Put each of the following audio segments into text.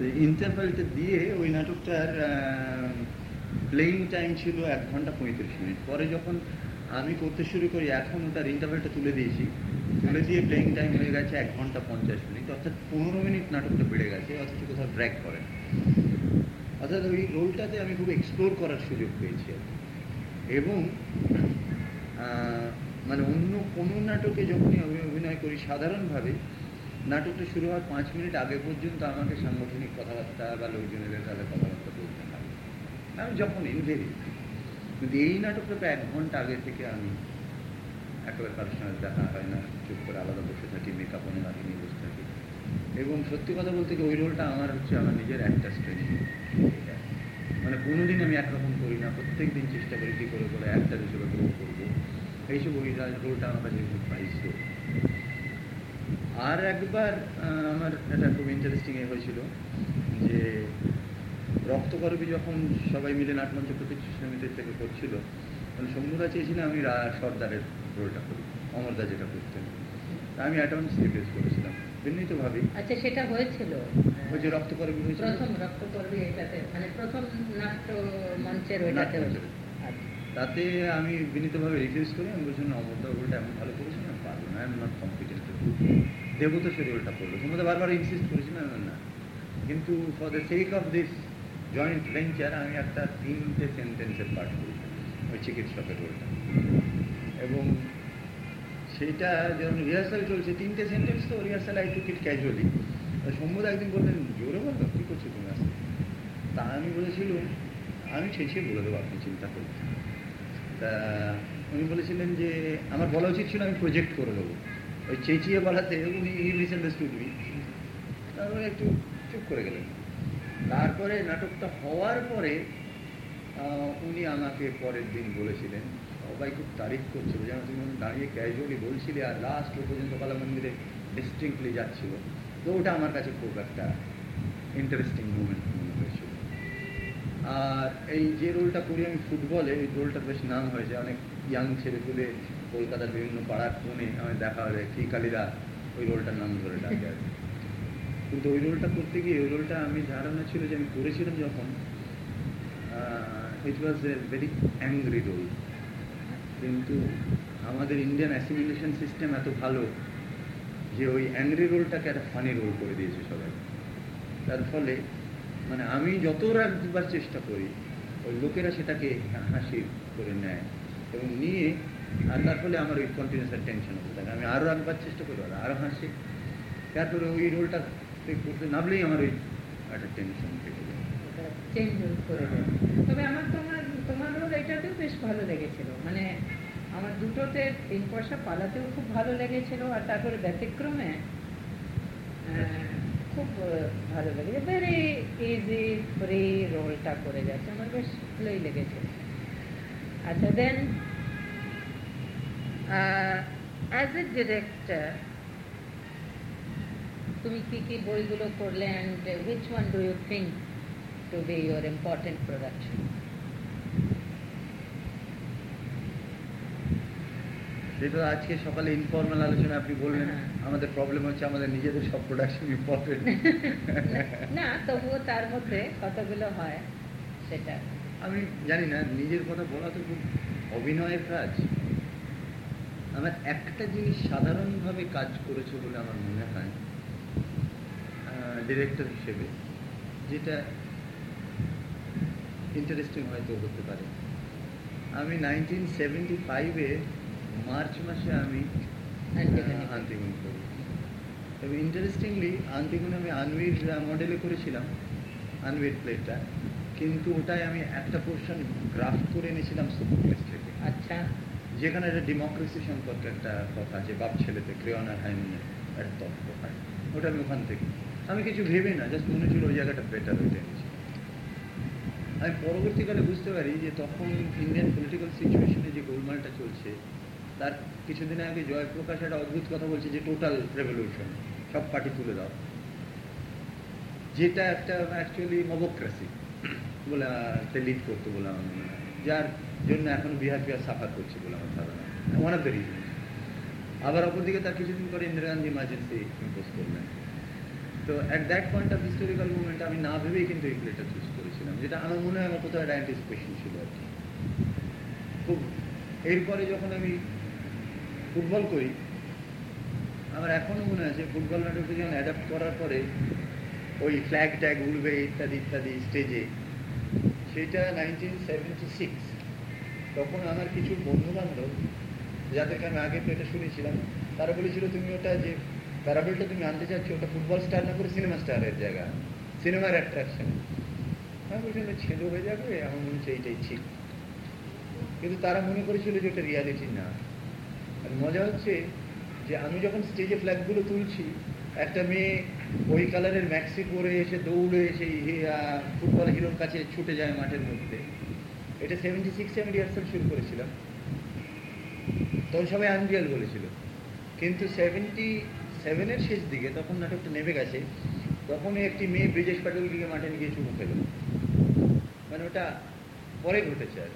ইন্টারভেলটা দিয়ে ওই নাটকটার playing time ছিল এক ঘণ্টা পঁয়ত্রিশ মিনিট। পরে যখন আমি করতে শুরু করি, এখন ওটার ইন্টারভেলটা তুলে দিয়েছি। তুলে দিয়ে প্লেইং টাইম হয়ে গেছে এক ঘণ্টা পঞ্চাশ মিনিট। অর্থাৎ পনেরো মিনিট নাটকটা বেড়ে গেছে, অথচ কোথাও ড্র্যাক করে। অর্থাৎ ওই রোলটাতে আমি খুব এক্সপ্লোর করার সুযোগ পেয়েছি এবং মানে অন্য কোনো নাটকে যখনই আমি অভিনয় করি, সাধারণভাবে নাটকটা শুরু হওয়ার পাঁচ মিনিট আগে পর্যন্ত আমাকে সাংগঠনিক কথাবার্তা বা লোকজনের সাথে কথাবার্তা বলতে হয়। আমি যখন ইনভেরি কিন্তু এই নাটকটা তো এক ঘণ্টা আগে থেকে আমি একেবারে কারোর সঙ্গে দেখা হয় না, চুপ করে আলাদা বসে থাকি মেকআপ অনেক আগে নিয়ে বসে থাকি। এবং সত্যি কথা বলতে কি, ওই রোলটা আমার হচ্ছে আমার নিজের একটা স্ট্রেনিং মানে কোনোদিন আমি একরকম করি না প্রত্যেক দিন চেষ্টা করি কী করে করে একটা গ্রো করব। এইসব ওই রোলটা আমার কাছে খুব পাইছিল আর একবার আমার এটা খুব ইন্টারেস্টিং এ হয়েছিল যে রক্তকরবী যখন সবাই মিলে নাটমঞ্চ প্রতিষ্ঠা সমিতির থেকে করছিল তখন শম্ভুদা চেয়েছিল আমি সর্দারের রোলটা করি অমরদা যেটা করতেন। আমি অ্যাডভান্স রিপ্লেস করেছিলাম বিনীতভাবেই আচ্ছা সেটা হয়েছিল? ওই যে রক্তকরবী হয়েছিল। প্রথম এটাতে মানে প্রথম নাট্য মঞ্চের ওইটাতে আচ্ছা। তাতে আমি বিনীতভাবে রিফিউজ করি আমি বলছি না অমরদা রোলটা এমন ভালো করেছি না পারব না আই এম নট কম্পিটেন্ট দেবতা সে রোলটা করল। তোমরা বারবার ইনসিস্ট করেছি না না কিন্তু for the sake of this joint venture আমি একটা তিনটে সেন্টেন্সের পাঠ করি, ওই চিকিৎসকের রোলটা। এবং সেটা যখন রিহার্সাল চলছে, তিনটে সেন্টেন্স তো rehearsal I took it casually সম্মুদ একদিন বললেন জোরে বলল কী করছ তুমি আসতে তা আমি বলেছিলাম, আমি ছেঁচিয়ে বলে দেবো আপনি চিন্তা করুন। তা উনি বলেছিলেন যে, আমার বলা উচিত ছিল আমি প্রজেক্ট করে দেবো। ওই চেঁচিয়ে বলাতে উনি মিসআন্ডারস্টুড মি তারপরে একটু চুপ করে গেলেন। তারপরে নাটকটা হওয়ার পরে উনি আমাকে পরের দিন বলেছিলেন সবাই খুব তারিফ করছিল যেন তুমি দাঁড়িয়ে ক্যাজুয়ালি বলছিলে আর লাস্ট পর্যন্ত কলা মন্দিরে ডিস্টিংক্টলি যাচ্ছিল। তো ওটা আমার কাছে খুব একটা ইন্টারেস্টিং মুভমেন্ট মনে হয়েছিল। আর এই যে রোলটা করি আমি ফুটবলে, এই রোলটা বেশ নাম হয়েছে। অনেক ইয়াং ছেলে তুলে কলকাতার বিভিন্ন পাড়ার কোণে আমি দেখা হলে কি কালীরা ওই রোলটার নাম ধরে ডাকে আর। কিন্তু ওই রোলটা করতে গিয়ে, ওই রোলটা আমি ধারণা ছিল যে আমি করেছিলাম যখন it was a very angry role কিন্তু আমাদের ইন্ডিয়ান অ্যাসিমিলেশন সিস্টেম এত ভালো যে ওই অ্যাংরি রোলটাকে একটা ফানি রোল করে দিয়েছে সবাই তার ফলে মানে আমি যত রাখবার চেষ্টা করি, ওই লোকেরা সেটাকে হা- হাসি করে নেয় এবং নিয়ে আর তার ফলে আমার ওই কন্টিনিউস টেনশন হতে থাকে। আমি আরও রাখবার চেষ্টা করি আরও হাসি। তারপরে ওই রোলটা করতে নামলেই আমার ওই একটা টেনশন তবে আমার তোমার তোমার রোল এটাতেও বেশ ভালো লেগেছিল। মানে আমার দুটোতে তিন পয়সা পালাতেও খুব ভালো লেগেছিল আর তারপরে ব্যতিক্রমে খুব ভালো লেগেছে। ভেরি ইজি ফ্রি রোলটা করে যাচ্ছে। আমার বেশ ভালোই লেগেছে। আচ্ছা দেন অ্যাজ এ ডিরেক্টর তুমি কি কি বইগুলো করলে and which one do you think to be your important production. সেটা আজকে সকালে ইনফর্মাল আলোচনা আপনি বললেন হ্যাঁ। আমাদের প্রবলেম হচ্ছে আমাদের নিজেদের সব প্রোডাকশন ইম্পর্টেন্ট না তবুও তার মধ্যে কতগুলো হয় সেটা আমি জানি না নিজের কথা বলা তো খুব অভিনয়ের কাজ আমার একটা জিনিস সাধারণভাবে কাজ করেছে বলে আমার মনে হয় ডিরেক্টর হিসেবে যেটা ইন্টারেস্টিং হয়তো হতে পারে। আমি নাইনটিন সেভেন্টি ফাইভে মার্চ মাসে আমি আন্তিগুন করি। তবে ইন্টারেস্টিংলি আন্তিগুন আমি আনভির মডেলে করেছিলাম আনভির প্লেটটা কিন্তু ওটাই আমি একটা পোর্শন গ্রাফ করে এনেছিলাম সোফোক্লেস থেকে। আচ্ছা। যেখানে একটা ডেমোক্রেসি সম্পর্কে একটা কথা যে বাপ ছেলেতে ক্রেয়ন আর হাইমিনের একটা তত্ত্ব হয়, ওটা আমি ওখান থেকে। আমি কিছু ভেবে না, জাস্ট মনে ছিল ওই জায়গাটা বেটার এনেছি আমি পরবর্তীকালে বুঝতে পারি যে তখন ইন্ডিয়ান পলিটিক্যাল সিচুয়েশনে যে গোলমালটা চলছে, তার কিছুদিন আগে জয়প্রকাশ একটা অদ্ভুত কথা বলছে যে টোটাল রেভলিউশন সব পার্টি তুলে দাও। যেটা একটা অ্যাকচুয়ালি মবোক্রেসি বলে লিড করতে বলে আমার মনে হয়। যার জন্য এখন বিহার বিহার সাফার করছে বলে আমার ধারণা। ওয়ান অফ দ্য রিজন আবার অপরদিকে তার কিছুদিন পরে ইন্দিরা গান্ধী ইমার্জেন্সি ইম্পোজ করলেন। তো at that point of historical movement আমি না ভেবেই কিন্তু এই প্লেটা চুজ করেছিলাম, যেটা আমার মনে হয় আমার কোথাও একটা অ্যান্টিসিপেশন ছিল আর কি। খুব, এরপরে যখন আমি ফুটবল করি, আমার এখনও মনে আছে ফুটবল নাটকটি যখন অ্যাডাপ্ট করার পরে, ওই ফ্ল্যাগ ট্যাগ উড়বে, ইত্যাদি ইত্যাদি স্টেজে সেটা নাইনটিন সেভেন্টি সিক্স তখন আমার কিছু বন্ধু বান্ধব যাদেরকে আমি আগে তো এটা শুনেছিলাম, তারা বলেছিল, তুমি ওটা যে প্যারাবেলটা তুমি আনতে চাচ্ছ, ওটা ফুটবল স্টার না করে সিনেমা স্টারের জায়গা? সিনেমার অ্যাট্রাকশন আমি বলছিলাম ছেলে হয়ে যাবে, আমার মনে হচ্ছে এইটাই ঠিক। কিন্তু তারা মনে করেছিল যে ওটা রিয়ালিটি না। আর মজা হচ্ছে যে আমি যখন স্টেজে ফ্ল্যাগগুলো তুলছি, একটা মেয়ে ওই কালারের ম্যাক্সি পরে এসে দৌড়ে সেই ফুটবল হিরোর কাছে ছুটে যায় মাঠের মধ্যে। এটা সেভেন্টি সিক্সে আমি রিহার্সাল শুরু করেছিলাম। তখন সবাই আনরিয়াল বলেছিল। কিন্তু সেভেন্টি সেভেনের শেষ দিকে তখন নাটকটা নেমে গেছে। তখনই একটি মেয়ে ব্রিজেশ প্যাটেলকে মাঠে নিয়ে চুমু খেল। মানে ওটা পরে ঘটেছে আর।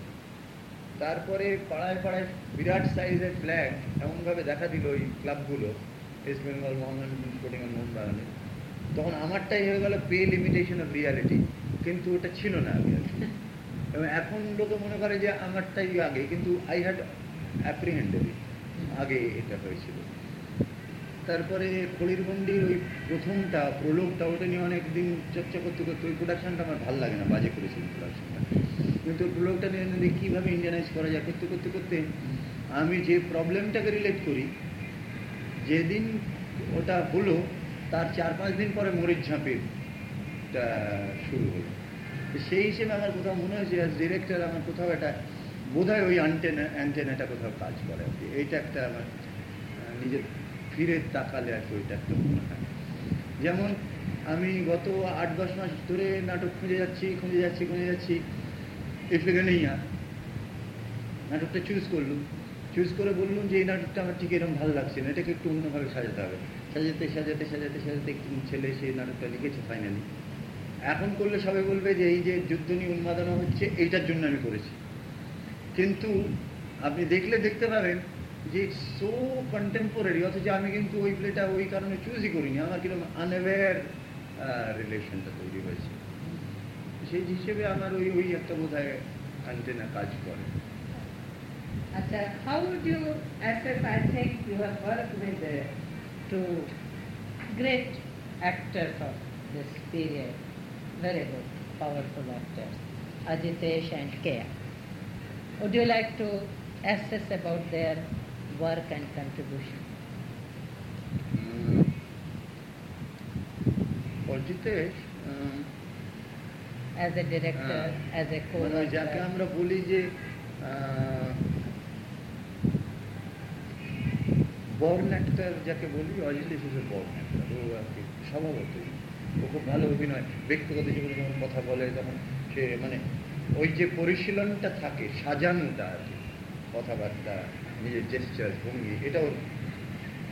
তারপরে পাড়ায় পাড়ায় বিরাট সাইজের ফ্ল্যাগ এমনভাবে দেখা দিল ওই ক্লাবগুলো ওয়েস্ট বেঙ্গল মোহামেডান স্পোর্টিং অ্যান্ড মোহনবাগানে তখন আমারটাই হয়ে গেল পে লিমিটেশন অফ রিয়ালিটি কিন্তু ওটা ছিল না আগে। এবং এখন লোকে মনে করে যে আমারটাই আগে, কিন্তু আই হ্যাড অ্যাপ্রিহেন্ডেড আগে এটা হয়েছিল তারপরে খড়িরবন্ডির ওই প্রথমটা প্রলোভটা ওটা নিয়ে অনেক দিন চর্চা করতে করতে ওই প্রোডাকশনটা আমার ভালো লাগে না, বাজে করেছিল প্রোডাকশনটা কিন্তু ওই প্রলোভটা নিয়ে কীভাবে ইন্ডিয়ানাইজ করা যায়, করতে করতে করতে আমি যে প্রবলেমটাকে রিলেট করি, যেদিন ওটা হলো তার চার পাঁচ দিন পরে মরিচ ঝাঁপির শুরু হলো। সেই হিসেবে আমার কোথাও মনে হয়েছে অ্যাজ ডিরেক্টর আমার কোথাও একটা, বোধহয় ওই অ্যান্টেনা অ্যান্টেনাটা কোথাও কাজ করে আর কি। এইটা একটা আমার নিজের ফিরে তাকালে আর কি ওইটা একটা মনে হয়। যেমন আমি গত আট দশ মাস ধরে নাটক খুঁজে যাচ্ছি খুঁজে যাচ্ছি খুঁজে যাচ্ছি আর নাটকটা চুজ করলুম। চুজ করে বললুম যে এই নাটকটা আমার ঠিক এরকম ভালো লাগছে না, এটাকে একটু অন্যভাবে সাজাতে হবে। সাজাতে সাজাতে সাজাতে সাজাতে একটু ছেলে সেই নাটকটা লিখেছে ফাইনালি এখন করলে সবাই বলবে যে এই যে যুদ্ধ নিয়ে উন্মাদনা হচ্ছে এইটার জন্য আমি করেছি। কিন্তু আপনি দেখলে দেখতে পাবেন যে সো কন্টেম্পোরারি অথচ আমি কিন্তু ওই প্লেটা ওই কারণে চুজই করিনি। আমার কীরকম আনঅ্যাওয়্যার রিলেশনটা তৈরি হয়েছে। সেই হিসেবে আমার ওই ওই একটা বোধ হয় কাজ করে। আচ্ছা you assess, I think you have worked with uh, two great actors of this period, very good, powerful actors, Ajitesh and Kea. Would you like to assess about their work and contribution? Um, Ajitesh um, As a director, হ্যাঁ। as a মানে ওই যাকে co-writer? আমরা বলি যে Born actor যাকে বলি Ajitesh is born actor ও আর কি স্বভাবতই। ও খুব ভালো অভিনয়, ব্যক্তিগত জীবনে যখন কথা বলে তখন সে মানে ওই যে পরিশীলনটা থাকে, সাজানোটা আর কি, কথাবার্তা, নিজের জেস্টার ভঙ্গি, এটা ওর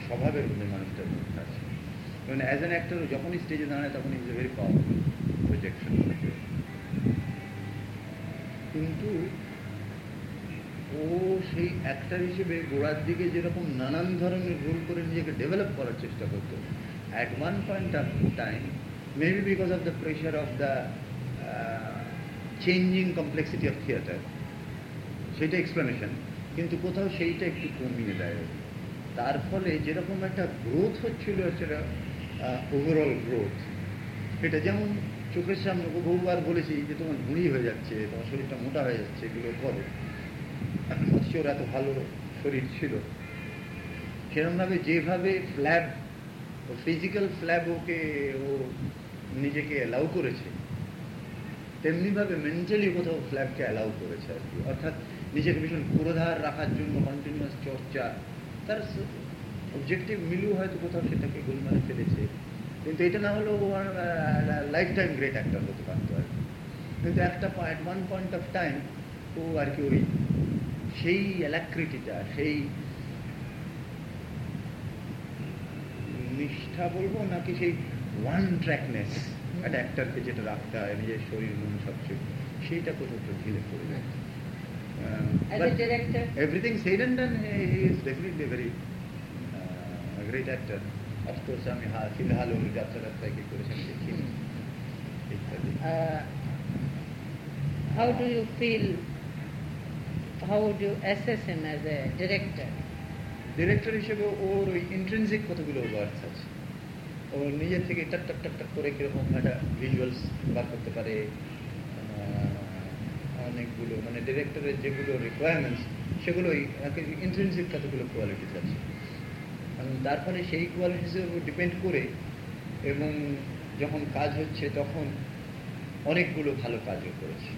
স্বভাবের মধ্যে মানুষটার মধ্যে আছে। মানে অ্যাজ অ্যান অ্যাক্টর যখনই স্টেজে দাঁড়ায়, তখন is a very powerful projection কিন্তু ও সেই অ্যাক্টার হিসেবে গোড়ার দিকে যেরকম নানান ধরনের রোল করে নিজেকে ডেভেলপ করার চেষ্টা করতো। At one point of time maybe because of the pressure of the changing complexity of theatre সেটা এক্সপ্লেনেশন কিন্তু কোথাও সেইটা একটু কমিয়ে দেয়। তার ফলে যেরকম একটা গ্রোথ হচ্ছিল, সেটা ওভারঅল গ্রোথ এটা যেমন চোখের সামনে বহুবার বলেছি যে তোমার ভুঁড়ি হয়ে যাচ্ছে, তোমার শরীরটা মোটা হয়ে যাচ্ছে, এগুলো করো। ওর এত ভালো শরীর ছিল। সেরকমভাবে যেভাবে ফ্ল্যাব ফিজিক্যাল ফ্ল্যাব ওকে ও নিজেকে অ্যালাউ করেছে, তেমনিভাবে মেন্টালি কোথাও ফ্ল্যাবকে অ্যালাউ করেছে আর কি। অর্থাৎ নিজেকে ভীষণ পুরোধার রাখার জন্য কন্টিনিউয়াস চর্চা, তার অবজেক্টিভ মিলু হয়তো কোথাও সেটাকে গোলমালে ফেলেছে। কিন্তু এটা না হলেও লাইফ টাইম গ্রেট অ্যাক্টর হতে পারতো আর কি। কিন্তু একটা point one point of time ও আর কি ওই সেই অ্যালাক্রিটিটা সেই নিষ্ঠা বলব নাকি সেই ওয়ান ট্র্যাকনেস একটা অ্যাক্টারকে যেটা রাখতে হয় নিজের শরীর মন সবচেয়ে সেইটা কোথাও একটু ঢিলে পড়ে যায় As a director, everything said and done, he, he is definitely a very uh, a great actor. Of course আমি হা- ফিলহাল ওই যাত্রা যাত্রায় কি করেছেন দেখিনি ইত্যাদি Uh, how do you feel? How would you assess him as a director? Director হিসেবে ওর ওই ইন্ট্রেন্সিক কতগুলো ওয়ার্ডস আছে? ও নিজের থেকে টাক টাক টাক টাক করে কীরকম একটা ভিজুয়ালস বার করতে পারে? অনেকগুলো মানে ডিরেক্টরের যেগুলো রিকোয়ারমেন্টস সেগুলোই ইন্ট্রেন্সিক কতগুলো কোয়ালিটিস আছে? তার ফলে সেই কোয়ালিটিসের উপর ডিপেন্ড করে এবং যখন কাজ হচ্ছে তখন অনেকগুলো ভালো কাজও করেছে।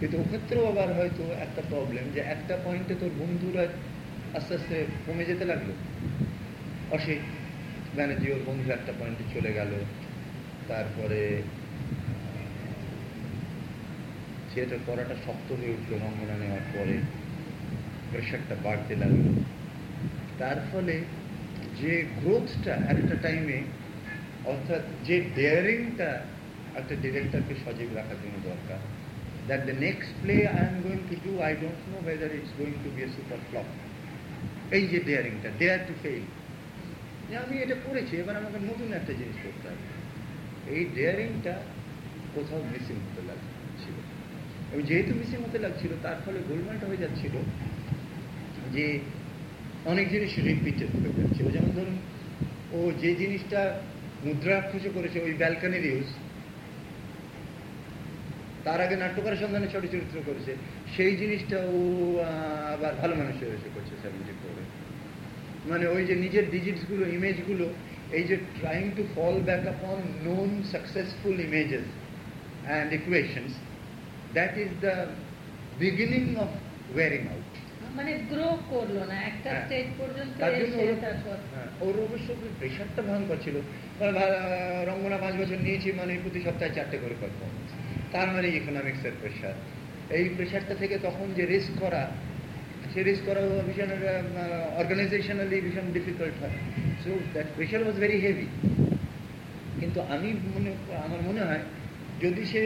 কিন্তু ওক্ষেত্রেও আবার হয়তো একটা প্রবলেম যে একটা পয়েন্টে তোর বন্ধুরা আস্তে আস্তে কমে যেতে লাগল। অসিত ব্যানার্জি ওর বন্ধু একটা পয়েন্টে চলে গেল। তারপরে থিয়েটার করাটা শক্ত হয়ে উঠল রঙ্গনা নেওয়ার পরে। প্রেশারটা বাড়তে লাগল। তার ফলে যে গ্রোথটা একটা টাইমে অর্থাৎ যে ডেয়ারিংটা একটা ডিরেক্টরকে সজীব রাখার জন্য দরকার। That the next play I am going to do, I don't know whether it's going to be a super flop. এই যে ডেয়ারিংটা ডেয়ার টু ফেল যে আমি এটা করেছি এবার আমাকে নতুন একটা জিনিস করতে হবে। এই ডেয়ারিংটা কোথাও মিসিং হতে লাগছিল। এবং যেহেতু মিসিং হতে লাগছিল তার ফলে গোলমালটা হয়ে যাচ্ছিল যে অনেক জিনিস রিপিটেড হয়ে যাচ্ছিল। যেমন ধরুন ও যে জিনিসটা মুদ্রাক্ষসে করেছে ওই ব্যালকানির ইউজ তার আগে নাট্যকারের সন্ধানে ছোট চরিত্র করেছে। সেই জিনিসটা ও আবার ভালো মানুষের এসে করছে সেভেন্টি ফোরে মানে ওই যে নিজের ডিজিটসগুলো ইমেজগুলো এই যে trying to fall back upon known successful images and equations that is the beginning of wearing out মানে গ্রো করল না একটা হ্যাঁ। স্টেজ পর্যন্ত ওর- তারপর হ্যাঁ, ওর অবশ্য প্রেশারটা ভয়ঙ্কর ছিল। রঙ্গনা পাঁচ বছর নিয়েছি মানে প্রতি সপ্তাহে চারটে করে পারফরমেন্স তার মানে ইকোনমিক্সের প্রেশার এই প্রেশারটা থেকে তখন যে রিস্ক করা সে রিস্ক করা ভীষণ অর্গানাইজেশনালি ভীষণ ডিফিকাল্ট হয়। So that pressure was very heavy কিন্তু আমি মনে আমার মনে হয় যদি সে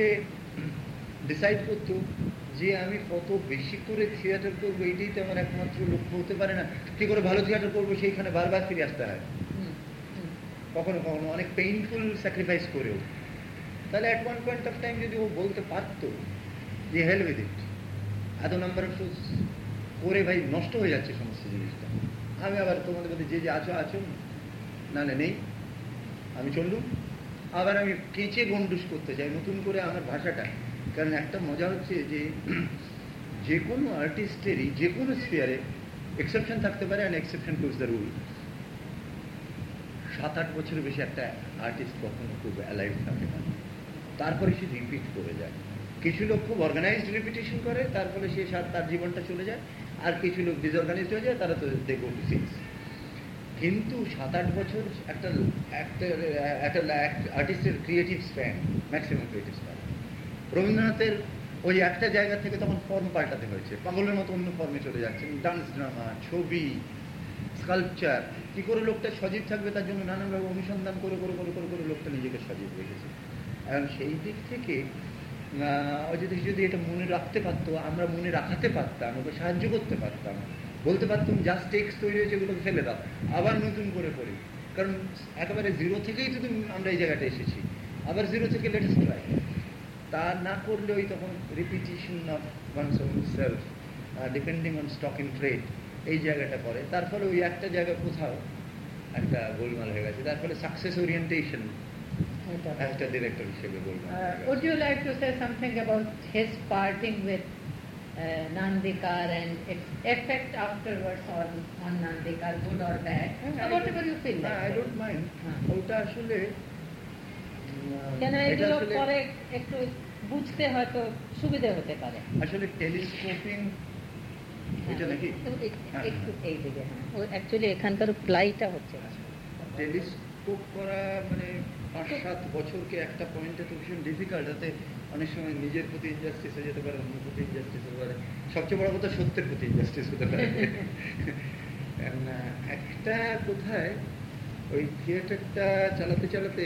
ডিসাইড করতো যে আমি কত বেশি করে থিয়েটার করব এটাই তো আমার একমাত্র লক্ষ্য হতে পারে না। কি করে ভালো থিয়েটার করব সেইখানে বারবার ফিরে আসতে হয়। কখনো কখনো অনেক পেইনফুল স্যাক্রিফাইস করেও। তাহলে at one point of time যদি ও বলতে পারতো যে হেল উইথ ইট এত নাম্বার অফ শোজ করে ভাই, নষ্ট হয়ে যাচ্ছে সমস্ত জিনিসটা। আমি আবার তোমাদের মধ্যে যে যে আছো আছো। না নেই। আমি চললুম। আবার আমি কেঁচে গন্ডুস করতে চাই, নতুন করে আমার ভাষাটা। কারণ একটা মজা হচ্ছে যে যে কোনো আর্টিস্টেরই যে কোনো স্পিয়ারে এক্সেপশন থাকতে পারে and exception to the rule সাত আট বছরের বেশি একটা আর্টিস্ট কখনো খুব অ্যালাইভ থাকে না। তারপরে সে রিপিট করে যায়। কিছু লোক খুব অর্গানাইজড রিপিটেশন করে তার ফলে সে তার জীবনটা চলে যায়। আর কিছু লোক ডিসঅর্গানাইজড হয়ে যায়, তারা তো দে কিন্তু সাত আট বছর একটা একটা একটা আর্টিস্টের creative span maximum creative span রবীন্দ্রনাথের ওই একটা জায়গা থেকে তখন ফর্ম পাল্টাতে হয়েছে। পাগলের মতো অন্য ফর্মে চলে যাচ্ছেন ডান্স ড্রামা ছবি স্কাল্পচার কি করে লোকটা সজীব থাকবে তার জন্য নানানভাবে অনুসন্ধান করে করে করে করে করে লোকটা নিজেকে সজীব রেখেছে। এবং সেই দিক থেকে ও যদি এটা মনে রাখতে পারতো, আমরা মনে রাখাতে পারতাম, ওকে সাহায্য করতে পারতাম। বলতে পারতাম জাস্ট টেক্স তৈরি হয়েছে এগুলোকে ফেলে দাও। আবার নতুন করে করি। কারণ একেবারে জিরো থেকেই তো তুমি, আমরা এই জায়গাটা এসেছি। আবার জিরো থেকে লেটেস্ট ট্রাই তা না করলে ওই তখন repetition of one's own self depending on stock in trade এই জায়গাটা করে তার ফলে ওই একটা জায়গা কোথাও একটা গোলমাল হয়ে গেছে। তার ফলে সাকসেস ওরিয়েন্টেশন। একটা ডিরেক্টর হিসেবে Uh, would you like to say something about his parting with uh, Nandikar and its effect afterwards on, on Nandikar, good or bad? হ্যাঁ, Or whatever you feel like. Don't mind হ্যাঁ। ওটা আসলে কেন এগুলো পরে একটু বুঝতে হয়তো সুবিধে হতে পারে আসলে টেলিস্কোপিং এটা নাকি একটু এক- হ্যাঁ, এই দিকে হ্যাঁ ও অ্যাকচুয়ালি এখানকার প্লাইটা হচ্ছে। টেলিস্কোপ করা মানে পাঁচ সাত বছরকে একটা পয়েন্টে তো ভীষণ ডিফিকাল্ট তাতে অনেক সময় নিজের প্রতি ইনজাস্টিস হয়ে যেতে পারে অন্য প্রতি ইনজাস্টিস হতে পারে। সবচেয়ে বড় কথা সত্যের প্রতি ইনজাস্টিস হতে পারে। একটা কোথায় ওই থিয়েটারটা চালাতে চালাতে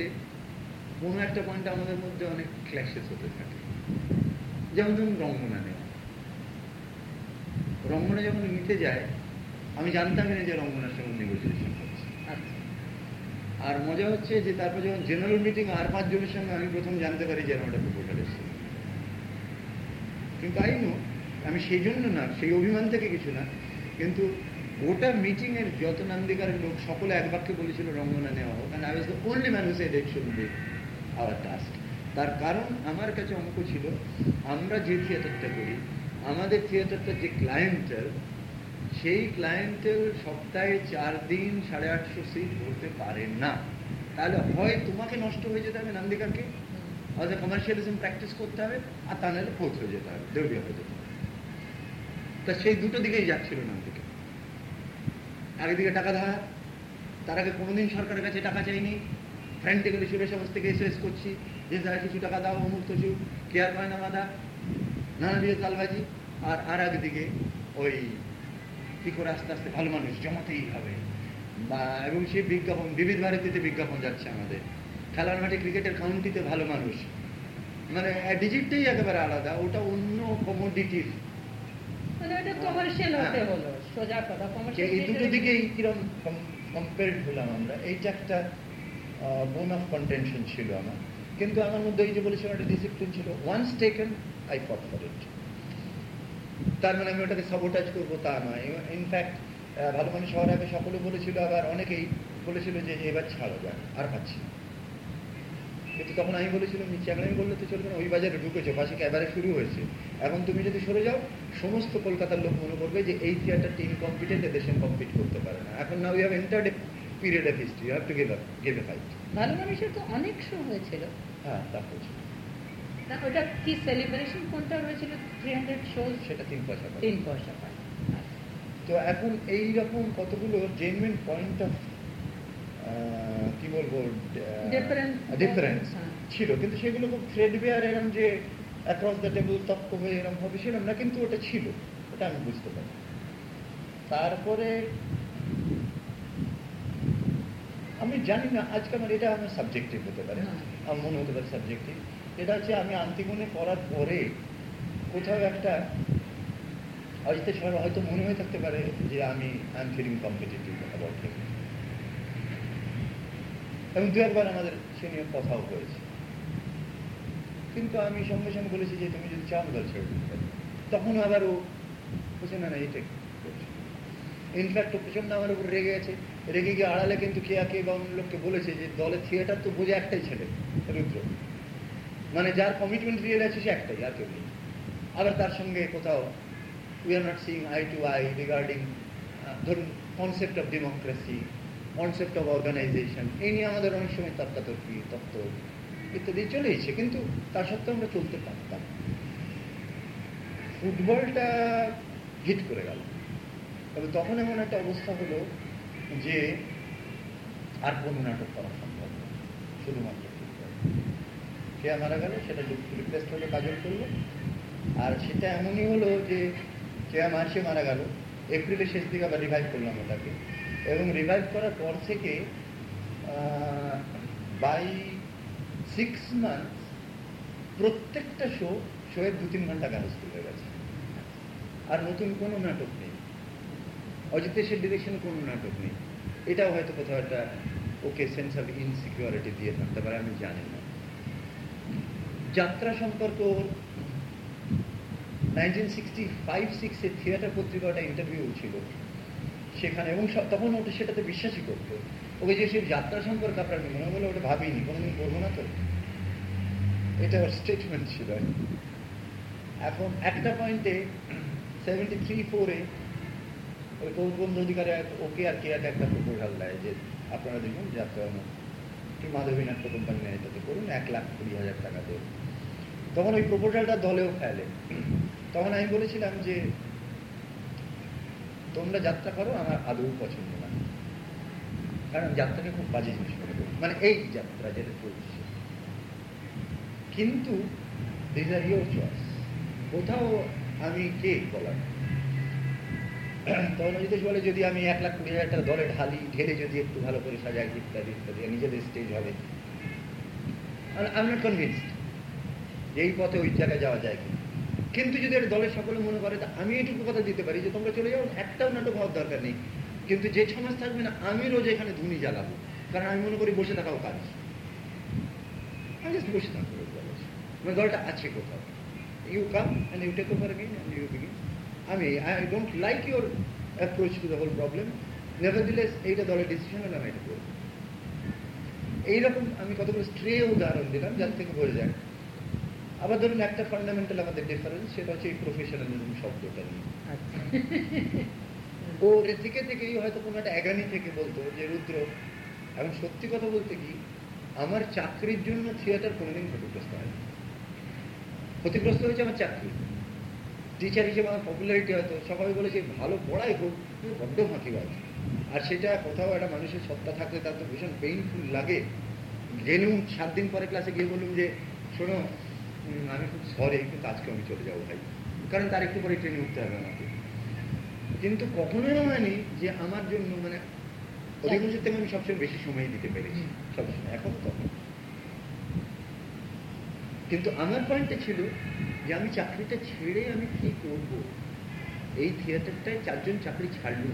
কোনো একটা পয়েন্টে আমাদের মধ্যে অনেক ক্ল্যাশেস হতে থাকে। যেমন ধরুন রঙ্গনা নেওয়া। রঙ্গনা যখন নিতে যায়, আমি জানতামই না যে রঙ্গনার সঙ্গে নেগোসিয়েশন আর মজা হচ্ছে যে তারপর যখন জেনারেল মিটিং আর পাঁচজনের সঙ্গে আমি প্রথম জানতে পারি যে একটা প্রপোজাল এসেছে। কিন্তু আই আমি সেই জন্য না, সেই অভিমান থেকে কিছু না, কিন্তু গোটা মিটিংয়ের যত নান্দিকারের লোক, সকলে এক বাক্যে বলেছিল, রঙ্গনা, নেওয়া হোক। কারণ I was the only man who said it should our task তার কারণ আমার কাছে অঙ্ক ছিল, আমরা যে থিয়েটারটা করি, আমাদের থিয়েটারটা যে ক্লায়েন্টের সেই ক্লায়েন্টের সপ্তাহে চার দিন সাড়ে আটশো সিট ভরতে পারে না। তাহলে হয় তোমাকে নষ্ট হয়ে যেতে হবে নান্দিকারকে অর্থাৎ কমার্শিয়ালিজম প্র্যাকটিস করতে হবে আর তা নাহলে ফোর্থ হয়ে যেতে হবে দেউলিয়া হয়ে যেতে হবে। তা সেই দুটো দিকেই যাচ্ছিল নান্দিকা। একদিকে টাকা ধার তার আগে কোনোদিন সরকারের কাছে টাকা চাইনি। ফ্র্যান্টিক্যালি সুরেশ সমাজ থেকে এসএস করছি। যে তারা কিছু টাকা দাও অমুক তসু কেয়ার পায় না বাধা নানা দিয়ে তালবাজি আর আর একদিকে ওই কি করে আস্তে আস্তে ভালো মানুষ জমাতেই হবে। বা এবং সেই বিজ্ঞাপন বিবিধ ভারতীতে বিজ্ঞাপন যাচ্ছে আমাদের। খেলার মাঠে ক্রিকেটের কাউন্টিতে ভালো মানুষ। মানে ডিজিটটাই একেবারে আলাদা ওটা অন্য কমোডিটির মানে হ্যাঁ। হলো সোজা কথা এই দুটো দিকেই কিরম কম্পেয়ার্ড হলাম আমরা এইটা একটা বোন অফ কন্টেনশন ছিল আমার। কিন্তু আমার মধ্যে এই যে বলেছিলাম একটা ডিসিপ্লিন ছিল once taken I fought for it তার মানে আমি ওটাকে সাবোটাজ করব তা নয়। ইনফ্যাক্ট ভালো মানুষ হওয়ার আগে সকলে বলেছিল আবার অনেকেই বলেছিল যে এবার ছাড়ো যাক আর পাচ্ছি কিন্তু তখন আমি বলেছিলাম নিচে এখন আমি বললে তো চলবে না ওই বাজারে ঢুকেছে পাশে ক্যাবারে শুরু হয়েছে। এখন তুমি যদি সরে যাও সমস্ত কলকাতার লোক মনে করবে যে এই থিয়েটারটা ইনকম্পিটেন্ট এদের সঙ্গে কম্পিট করতে পারে না। এখন না we have entered period of history have to give up give a fight ভালো মানুষের তো অনেক শো হয়েছিল। হ্যাঁ তা হচ্ছে না ওটা কি সেলিব্রেশন কোনটা হয়েছিল? থ্রি হান্ড্রেড শো সেটা তিন পয়সা করে। তিন পয়সা পায় তো এখন এই রকম কতগুলো জেনুইন পয়েন্ট অফ কি বলব ডিফারেন্স হ্যাঁ। ছিল কিন্তু সেগুলো খুব এরকম যে অ্যাক্রস দ্য টেবিল তক্ক হয়ে এরকম হবে সেরকম না কিন্তু ওটা ছিল ওটা আমি বুঝতে পারি তারপরে আমি জানি না আজকে আমার এটা আমার সাবজেক্টিভ হতে পারে হ্যাঁ। আমার মনে হতে পারে সাবজেক্টিভ এটা হচ্ছে আমি আন্তিমনে পড়ার পরে কোথাও একটা হয়তো সবার হয়তো মনে হয়ে থাকতে পারে যে আমি I am feeling competitive about him এবং দু একবার আমাদের সে নিয়ে কথাও হয়েছে। কিন্তু আমি সঙ্গে সঙ্গে বলেছি যে, তুমি যদি চাও পারি। তখন আবার ও বলছে, না না এটা ইনফ্যাক্ট ও প্রচণ্ড আমার উপর রেগে গেছে। রেগে গিয়ে আড়ালে কিন্তু কে কে বা অন্য লোককে বলেছে যে, দলের থিয়েটার তো বোঝে একটাই ছেলে, রুদ্র। মানে যার কমিটমেন্ট রিয়েল আছে, সে একটাই, আর কেউ নেই। আবার তার সঙ্গে কোথাও we are not seeing eye to eye regarding ধরুন concept of democracy concept of organisation এই নিয়ে আমাদের অনেক সময় তর্কাতর্কি তত্ত্ব ইত্যাদি চলেইছে, কিন্তু তা সত্ত্বেও আমরা চলতে পারতাম। ফুটবলটা হিট করে গেল। তবে তখন এমন একটা অবস্থা হলো যে আর কোনো নাটক করা সম্ভব না, শুধুমাত্র ফুটবল। কে মারা গেল, সেটা রিপ্লেস হলো, কাজল করল। আর সেটা এমনই হলো যে কেয়া মার্চে মারা গেল। এপ্রিলের শেষ দিকে আবার রিভাইভ করলাম ওটাকে। এবং রিভাইভ করার পর থেকে বাই সিক্স মান্থ প্রত্যেকটা শো শোয়ের দু তিন ঘণ্টা গান হয়ে গেছে। আর নতুন কোনো নাটক নেই। অজিতেশের ডিরেকশনে কোনো নাটক নেই। এটাও হয়তো কোথাও একটা, ওকে সেন্স অফ ইনসিকিউরিটি দিয়ে থাকতে পারে, আমি জানি না। যাত্রা সম্পর্ক নাইনটিন সিক্সটি ফাইভ, সিক্সে থিয়েটার পত্রিকা একটা ইন্টারভিউ ছিল সেখানে এবং তখন ওটা সেটাতে বিশ্বাসই করতো। ওকে যে সেই যাত্রা সম্পর্কে আপনার মনে বলে ওটা ভাবিনি, কোনোদিন করব না তো? এটা ওর স্টেটমেন্ট ছিল। এখন একটা পয়েন্টে সেভেন্টি থ্রি ফোরে ওই কৌরবন্ধ অধিকারে ওকে আর কে এক একটা প্রপোজাল দেয় যে আপনারা দেখুন যাত্রা কি মাধবী নাট্য কোম্পানি এটাতে করুন এক লাখ কুড়ি হাজার টাকা দেবে তখন ওই প্রপোজালটা দলেও ফেলে। তখন আমি বলেছিলাম যে, তোমরা যাত্রা করো, আমার আদৌ পছন্দ না। কারণ যাত্রাকে খুব বাজে জিনিস মনে করি। মানে এই যাত্রা যেটা চলছে। কিন্তু কোথাও আমি কে বলার? তখন যদি বলে, যদি আমি এক লাখ কুড়ি হাজার টাকা দলে ঢালি, ঢেলে যদি একটু ভালো করে সাজাই, ইত্যাদি ইত্যাদি নিজেদের স্টেজ হবে। আই নট কনভিন্সড এই পথে ওই জায়গায় যাওয়া যায় কি কিন্তু যদি এটা দলের সকলে মনে করে, তা আমি এইটুকু কথা দিতে পারি যে তোমরা চলে যাও, একটাও নাটক হওয়ার দরকার নেই। কিন্তু যে ছমাস থাকবে না, আমি রোজ এখানে ধুনি জ্বালাবো। কারণ আমি মনে করি বসে থাকাও কাজ। বসে থাকব মানে দলটা আছে কোথাও। You come you take over you begin আমি I don't like your approach to the whole problem nevertheless এইটা দলের ডিসিশন হলে আমি এটা করব। এইরকম আমি কতগুলো স্ট্রে উদাহরণ দিলাম, যার থেকে বোঝা যায়। আবার ধরুন একটা ফান্ডামেন্টাল আমাদের ডিফারেন্স সেটা হচ্ছে এই প্রফেশনালিজম শব্দটা নিয়ে। আচ্ছা। ও থেকে থেকেই হয়তো কোনো একটা অ্যাগানি থেকে বলতো যে রুদ্র এখন সত্যি কথা বলতে কি আমার চাকরির জন্য থিয়েটার কোনোদিন ক্ষতিগ্রস্ত হয়নি ক্ষতিগ্রস্ত হয়েছে আমার চাকরি। টিচার হিসেবে আমার পপুলারিটি হয়তো সবাই বলেছে ভালো পড়াই হোক বড্ড ফাঁকিবাজ। আর সেটা কোথাও একটা মানুষের সত্তা থাকলে তার তো ভীষণ পেইনফুল লাগে। গেলুম সাত দিন পরে ক্লাসে গিয়ে বললুম যে শোনো আমি খুব সরি কিন্তু আজকে আমি চলে যাব ভাই। কারণ তার একটু পরে ট্রেনে উঠতে হবে আমাকে। কিন্তু কখনোই হয়নি যে আমার জন্য মানে অধিকাংশ থেকে আমি সবসময় বেশি সময় দিতে পেরেছি সবসময় এখন তখন কিন্তু আমার পয়েন্টটা ছিল যে আমি চাকরিটা ছেড়ে আমি কি করব? এই থিয়েটারটায় চারজন চাকরি ছাড়ল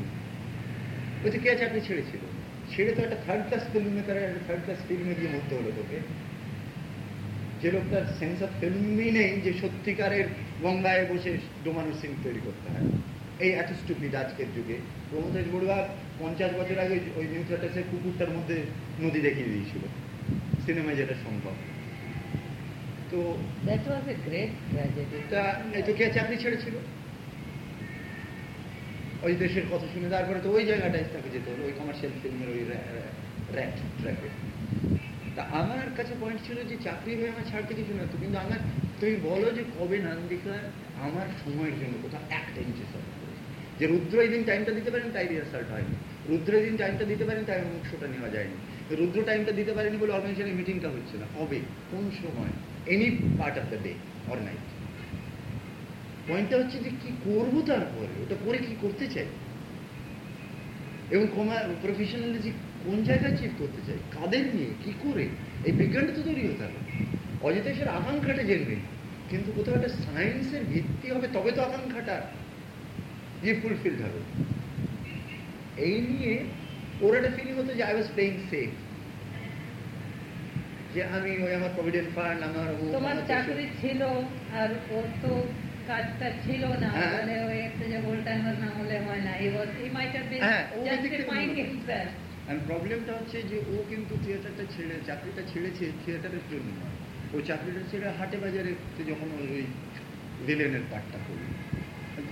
ওই তো কে চাকরি ছেড়েছিল? ছেড়ে তো একটা থার্ড ক্লাস ফিল্ম তারা একটা থার্ড ক্লাস ফিল্মে গিয়ে মরতে হলো তোকে। যে লোকটার সেন্স অফ ফিল্মই নেই যে সত্যিকারের গঙ্গায় বসে ডোমানো সিন তৈরি করতে হয়। এই এত স্টুপিড আজকের যুগে। প্রমোদেশ বড়ুয়া পঞ্চাশ বছর আগে ওই নিউ থিয়েটার্সের কুকুরটার মধ্যে নদী দেখিয়ে দিয়েছিল। সিনেমায় যেটা সম্ভব। তো কে চাকরি ছেড়েছিল? ওই দেশের কথা শুনে তারপরে তো ওই জায়গাটায় তাকে যেতে হলো ওই কমার্শিয়াল ফিল্মের ওই র্যাট ট্র্যাকে তা আমার কাছে পয়েন্ট ছিল যে চাকরি হয়ে আমার ছাড়তে কিছু না, তো কিন্তু আমার, তুমি বলো যে কবে নান্দিকা আমার সময়ের জন্য কোথাও একটা ইঞ্চি সার্ভ যে রুদ্র এই দিন টাইমটা দিতে পারেন, তাই রিহার্সালট হয়নি। রুদ্র এই দিন টাইমটা দিতে পারেন, তাই মুখশোটা নেওয়া যায়নি। রুদ্র টাইমটা দিতে পারেনি বলে অর্গানাইজেশনের মিটিংটা হচ্ছে না। কবে? কোন সময়? Any part of the day or night পয়েন্টটা হচ্ছে যে কি করব তারপরে? ওটা করে কি করতে চাই? এবং প্রফেশনালিজি কোন জায়গায় চিফ করতে চাই? কাদের নিয়ে? কি করে? এই বিজ্ঞানটা তো তৈরি হতে হবে। সেটা আকাঙ্ক্ষাটা জেনবে। কিন্তু কোথাও একটা সায়েন্সের ভিত্তি হবে তবে তো আকাঙ্ক্ষাটা যে ফুলফিলড হবে। এই নিয়ে ওর একটা ফিলিং হতো যে আই ওয়াজ প্লেইং সেফ যে আমি ওই আমার প্রভিডেন্ট ফান্ড আমার তোমার চাকরি ছিল আর ওর তো কাজটা ছিল না। হ্যাঁ। মানে ওই একটা যে ফুল টাইমার না হলে হয় না। ই ওয়াজ ই মাইট হ্যাভ বিন হ্যাঁ, জাস্টিফাইং হিমসেলফ And প্রবলেমটা হচ্ছে যে ও কিন্তু থিয়েটারটা ছেড়ে, চাকরিটা ছেড়েছে থিয়েটারের জন্য নয়। ও চাকরিটা ছেড়ে হাটে বাজারে যখন ওই ভিলেনের পার্টটা করল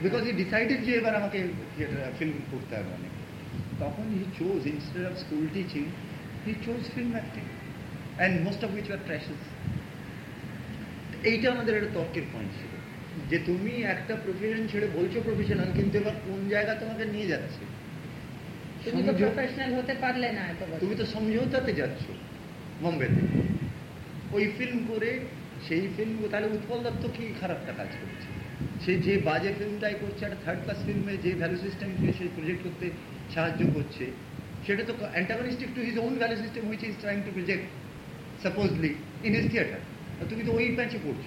বিকজ ই ডিসাইডেড যে এবার আমাকে থিয়েটার ফিল্ম করতে হবে অনেক। তখন he chose instead of school teaching he chose film acting and most of which are trashes এইটা আমাদের একটা তর্কের পয়েন্ট ছিল। যে তুমি একটা প্রফেশন ছেড়ে বলছো প্রফেশনাল কিন্তু এবার কোন জায়গা তোমাকে নিয়ে যাচ্ছে? তুমি তো সমঝোতাতে যাচ্ছ বোম্বেতে। ওই ফিল্ম করে, সেই ফিল্ম তাহলে উৎপল দত্ত কি খারাপটা কাজ করছে? সে যে বাজে ফিল্মটাই করছে, একটা থার্ড ক্লাস ফিল্মে যে ভ্যালু সিস্টেমকে সে প্রজেক্ট করতে সাহায্য করছে, সেটা তো antagonistic to his own value system which is trying to project supposedly in his theatre তুমি তো ওই প্যাচে করছ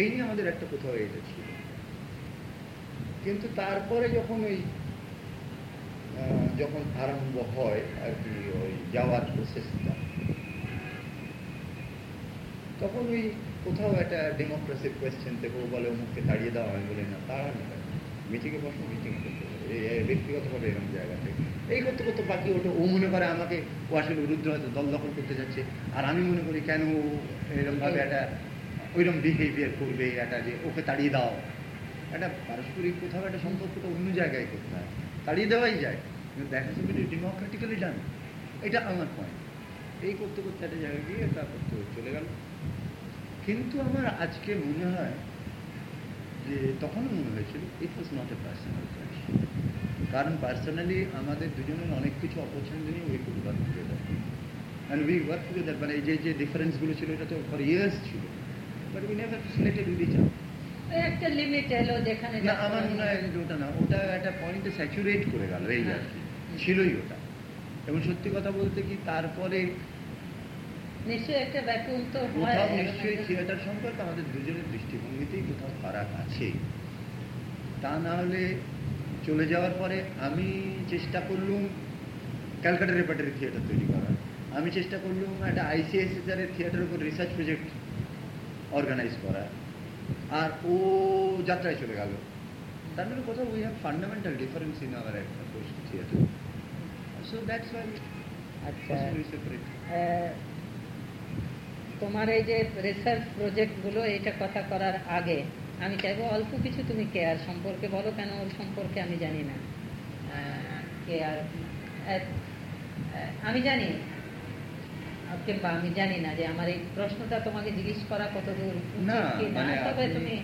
এই নিয়ে আমাদের একটা কোথাও এটা ছিল কিন্তু তারপরে যখন ওই যখন আরম্ভ হয় আর কি, ওই যাওয়ার প্রসেসটা। তখন ওই কোথাও একটা ডেমোক্রেসির কোয়েশ্চেন থেকে বলে অমুককে তাড়িয়ে দেওয়া হয়, বলে, না তারা না মিটিংয়ে বসে মিটিং করতে ব্যক্তিগতভাবে এরকম জায়গা থেকে এই করতে করতে বাকি ওটা, ও মনে করে আমাকে ও আসলে বিরুদ্ধ হয়তো দল দখল করতে যাচ্ছে। আর আমি মনে করি, কেন ও এরকমভাবে একটা ওইরকম বিহেভিয়ার করবে, একটা যে ওকে তাড়িয়ে দাও। একটা পারস্পরিক কোথাও একটা সম্পর্কটা অন্য জায়গায় করতে হয়। তাড়িয়ে দেওয়াই যায়। কিন্তু দেখা যাবে যে ডেমোক্রেটিক্যালি ডান এটা আমার পয়েন্ট এই করতে করতে একটা জায়গায় গিয়ে তারপর তো চলে গেল। কিন্তু আমার আজকে মনে হয় যে তখনও মনে হয়েছিল it was not a personal কারণ পার্সোনালি আমাদের দুজনের অনেক কিছু অপছন্দ নিয়ে we could work together and we work together মানে এই যে যে ডিফারেন্সগুলো ছিল, এটা তো ফর ইয়ার্স ছিল। But we never selected with each ওই একটা লিমিট এলো যেখানে না আমার মনে হয় ওটা না ওটা একটা পয়েন্টে স্যাচুরেট করে গেল এই আর কি। ছিলই ওটা। এবং সত্যি কথা বলতে কি তারপরে নিশ্চয়ই একটা ভ্যাকুম তো কোথাও নিশ্চয়ই থিয়েটার সম্পর্কে আমাদের দুজনের দৃষ্টিভঙ্গিতেই কোথাও ফারাক আছে তা না হলে চলে যাওয়ার পরে আমি চেষ্টা করলুম ক্যালকাটা রেপার্টারি থিয়েটার তৈরি করার। আমি চেষ্টা করলাম একটা আইসিএসএসআর এর থিয়েটার উপর রিসার্চ প্রজেক্ট অর্গানাইজ করা আর ও যাত্রায় চলে গেল। তার মানে কোথাও we have fundamental difference in our approach to theatre so that's why আচ্ছা। তোমার এই যে রিসার্চ প্রজেক্টগুলো এটা কথা করার আগে আমি চাইব অল্প কিছু তুমি কেয়ার সম্পর্কে বলো কেন ওর সম্পর্কে আমি জানি না। কেয়ার আমি জানি আমি জানি না যে আমার এই প্রশ্নটা তোমাকে জিজ্ঞেস করা কতদূর মানে তবে তুমি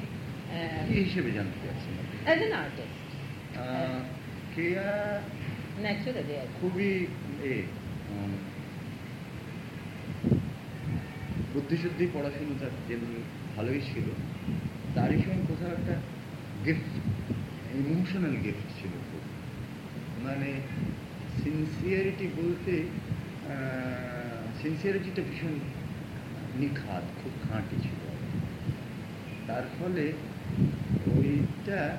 হিসেবে জানতে চাচ্ছেন? As an artist ah, naturally খুবই এ বুদ্ধিশুদ্ধি পড়াশুনো তার যেমনি ভালোই ছিল তারই সঙ্গে কোথাও একটা গিফট ইমোশনাল গিফট ছিল খুব। মানে সিনসিয়ারিটি বলতে সিনসিয়ারিটিটা ভীষণ নিখাত খুব খাঁটি ছিল। তার ফলে ওইটা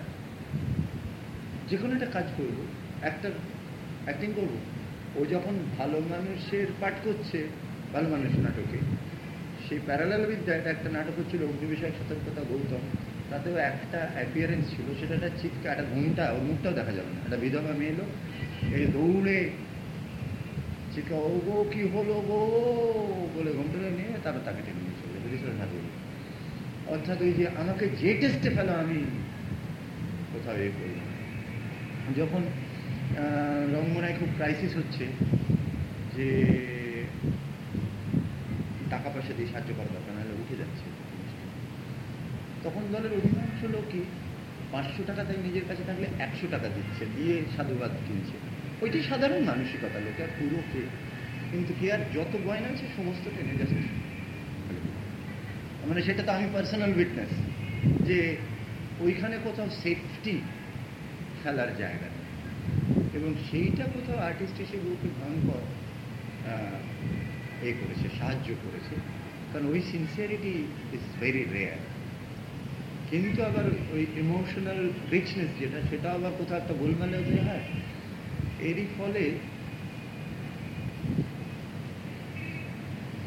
যে কোনো একটা কাজ করব, একটা অ্যাক্টিং করব। ও যখন ভালো মানুষের পাঠ করছে, ভালো মানুষ নাটকে, সেই প্যারালাল বিদ্যাটা একটা নাটক হচ্ছিল অগ্নি বিষয়ক সতর্কতা গৌতম। তাতেও একটা অ্যাপিয়ারেন্স ছিল সেটা একটা চিৎকার একটা ঘুমটা, ওর মুখটাও দেখা যাবে না। একটা বিধবা মেয়ে লোক, এই দৌড়ে চিৎকার ও গো কি হলো গো? বলে ঘুমটা নিয়ে তারপর তাকে টেনে নিয়ে চলে পুলিশের হাতে অর্থাৎ ওই যে আমাকে যে টেস্টে ফেলো আমি, কোথাও এ করি না। যখন রঙ্গনায় খুব ক্রাইসিস হচ্ছে যে টাকা পয়সা দিয়ে সাহায্য করা দরকার নাহলে উঠে যাচ্ছে তখন দলের অধিকাংশ লোকই পাঁচশো টাকা তাই নিজের কাছে থাকলে একশো টাকা দিচ্ছে, দিয়ে সাধুবাদ কিনছে। ওইটি সাধারণ মানসিকতা, লোকে আর পুরো কে কিন্তু কে আর যত গয়না আছে সমস্ত টেনে যাচ্ছে মানে সেটা তো আমি পার্সোনাল উইটনেস যে ওইখানে কোথাও সেফটি খেলার জায়গা এবং সেইটা কোথাও আর্টিস্ট হিসেবে ওকে ভয়ঙ্কর এ করেছে, সাহায্য করেছে, কারণ ওই সিনসিয়ারিটি ইজ ভেরি রেয়ার কিন্তু আবার ওই ইমোশনাল রিচনেস যেটা সেটা আবার কোথাও একটা গোলমালে হয়? এরই ফলে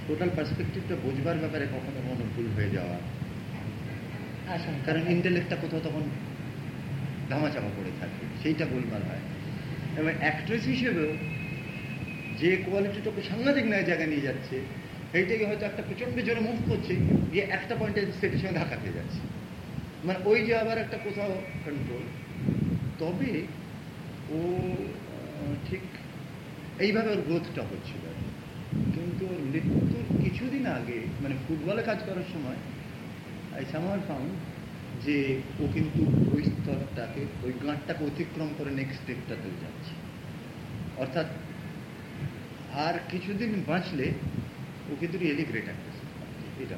টোটাল পার্সপেক্টিভটা বোঝবার ব্যাপারে কখনো কখনো ভুল হয়ে যাওয়া কারণ ইন্টেলেক্টটা কোথাও তখন ধামাচাপা পড়ে থাকে সেইটা গোলমাল হয়। এবং অ্যাক্ট্রেস হিসেবেও যে কোয়ালিটিটাকে সাংঘাতিক ন্যায় জায়গায় নিয়ে যাচ্ছে সেইটাকে হয়তো একটা প্রচণ্ড জোরে মুভ করছে গিয়ে একটা পয়েন্টে সেটের সঙ্গে ধাক্কা খেয়ে যাচ্ছে। মানে ওই যে আবার একটা কোথাও কন্ট্রোল তবে ও ঠিক এইভাবে ওর গ্রোথটা হচ্ছিল। কিন্তু ওর মৃত্যুর কিছুদিন আগে মানে ফুটবলে কাজ করার সময় আই সামার ফাউন্ড যে ও কিন্তু ওই স্তরটাকে, ওই গাঁটটাকে অতিক্রম করে নেক্সট স্টেপটাতে যাচ্ছে। অর্থাৎ আর কিছুদিন বাঁচলে ও কিন্তু রিয়েলি গ্রেট অ্যাক্ট্রেস এটা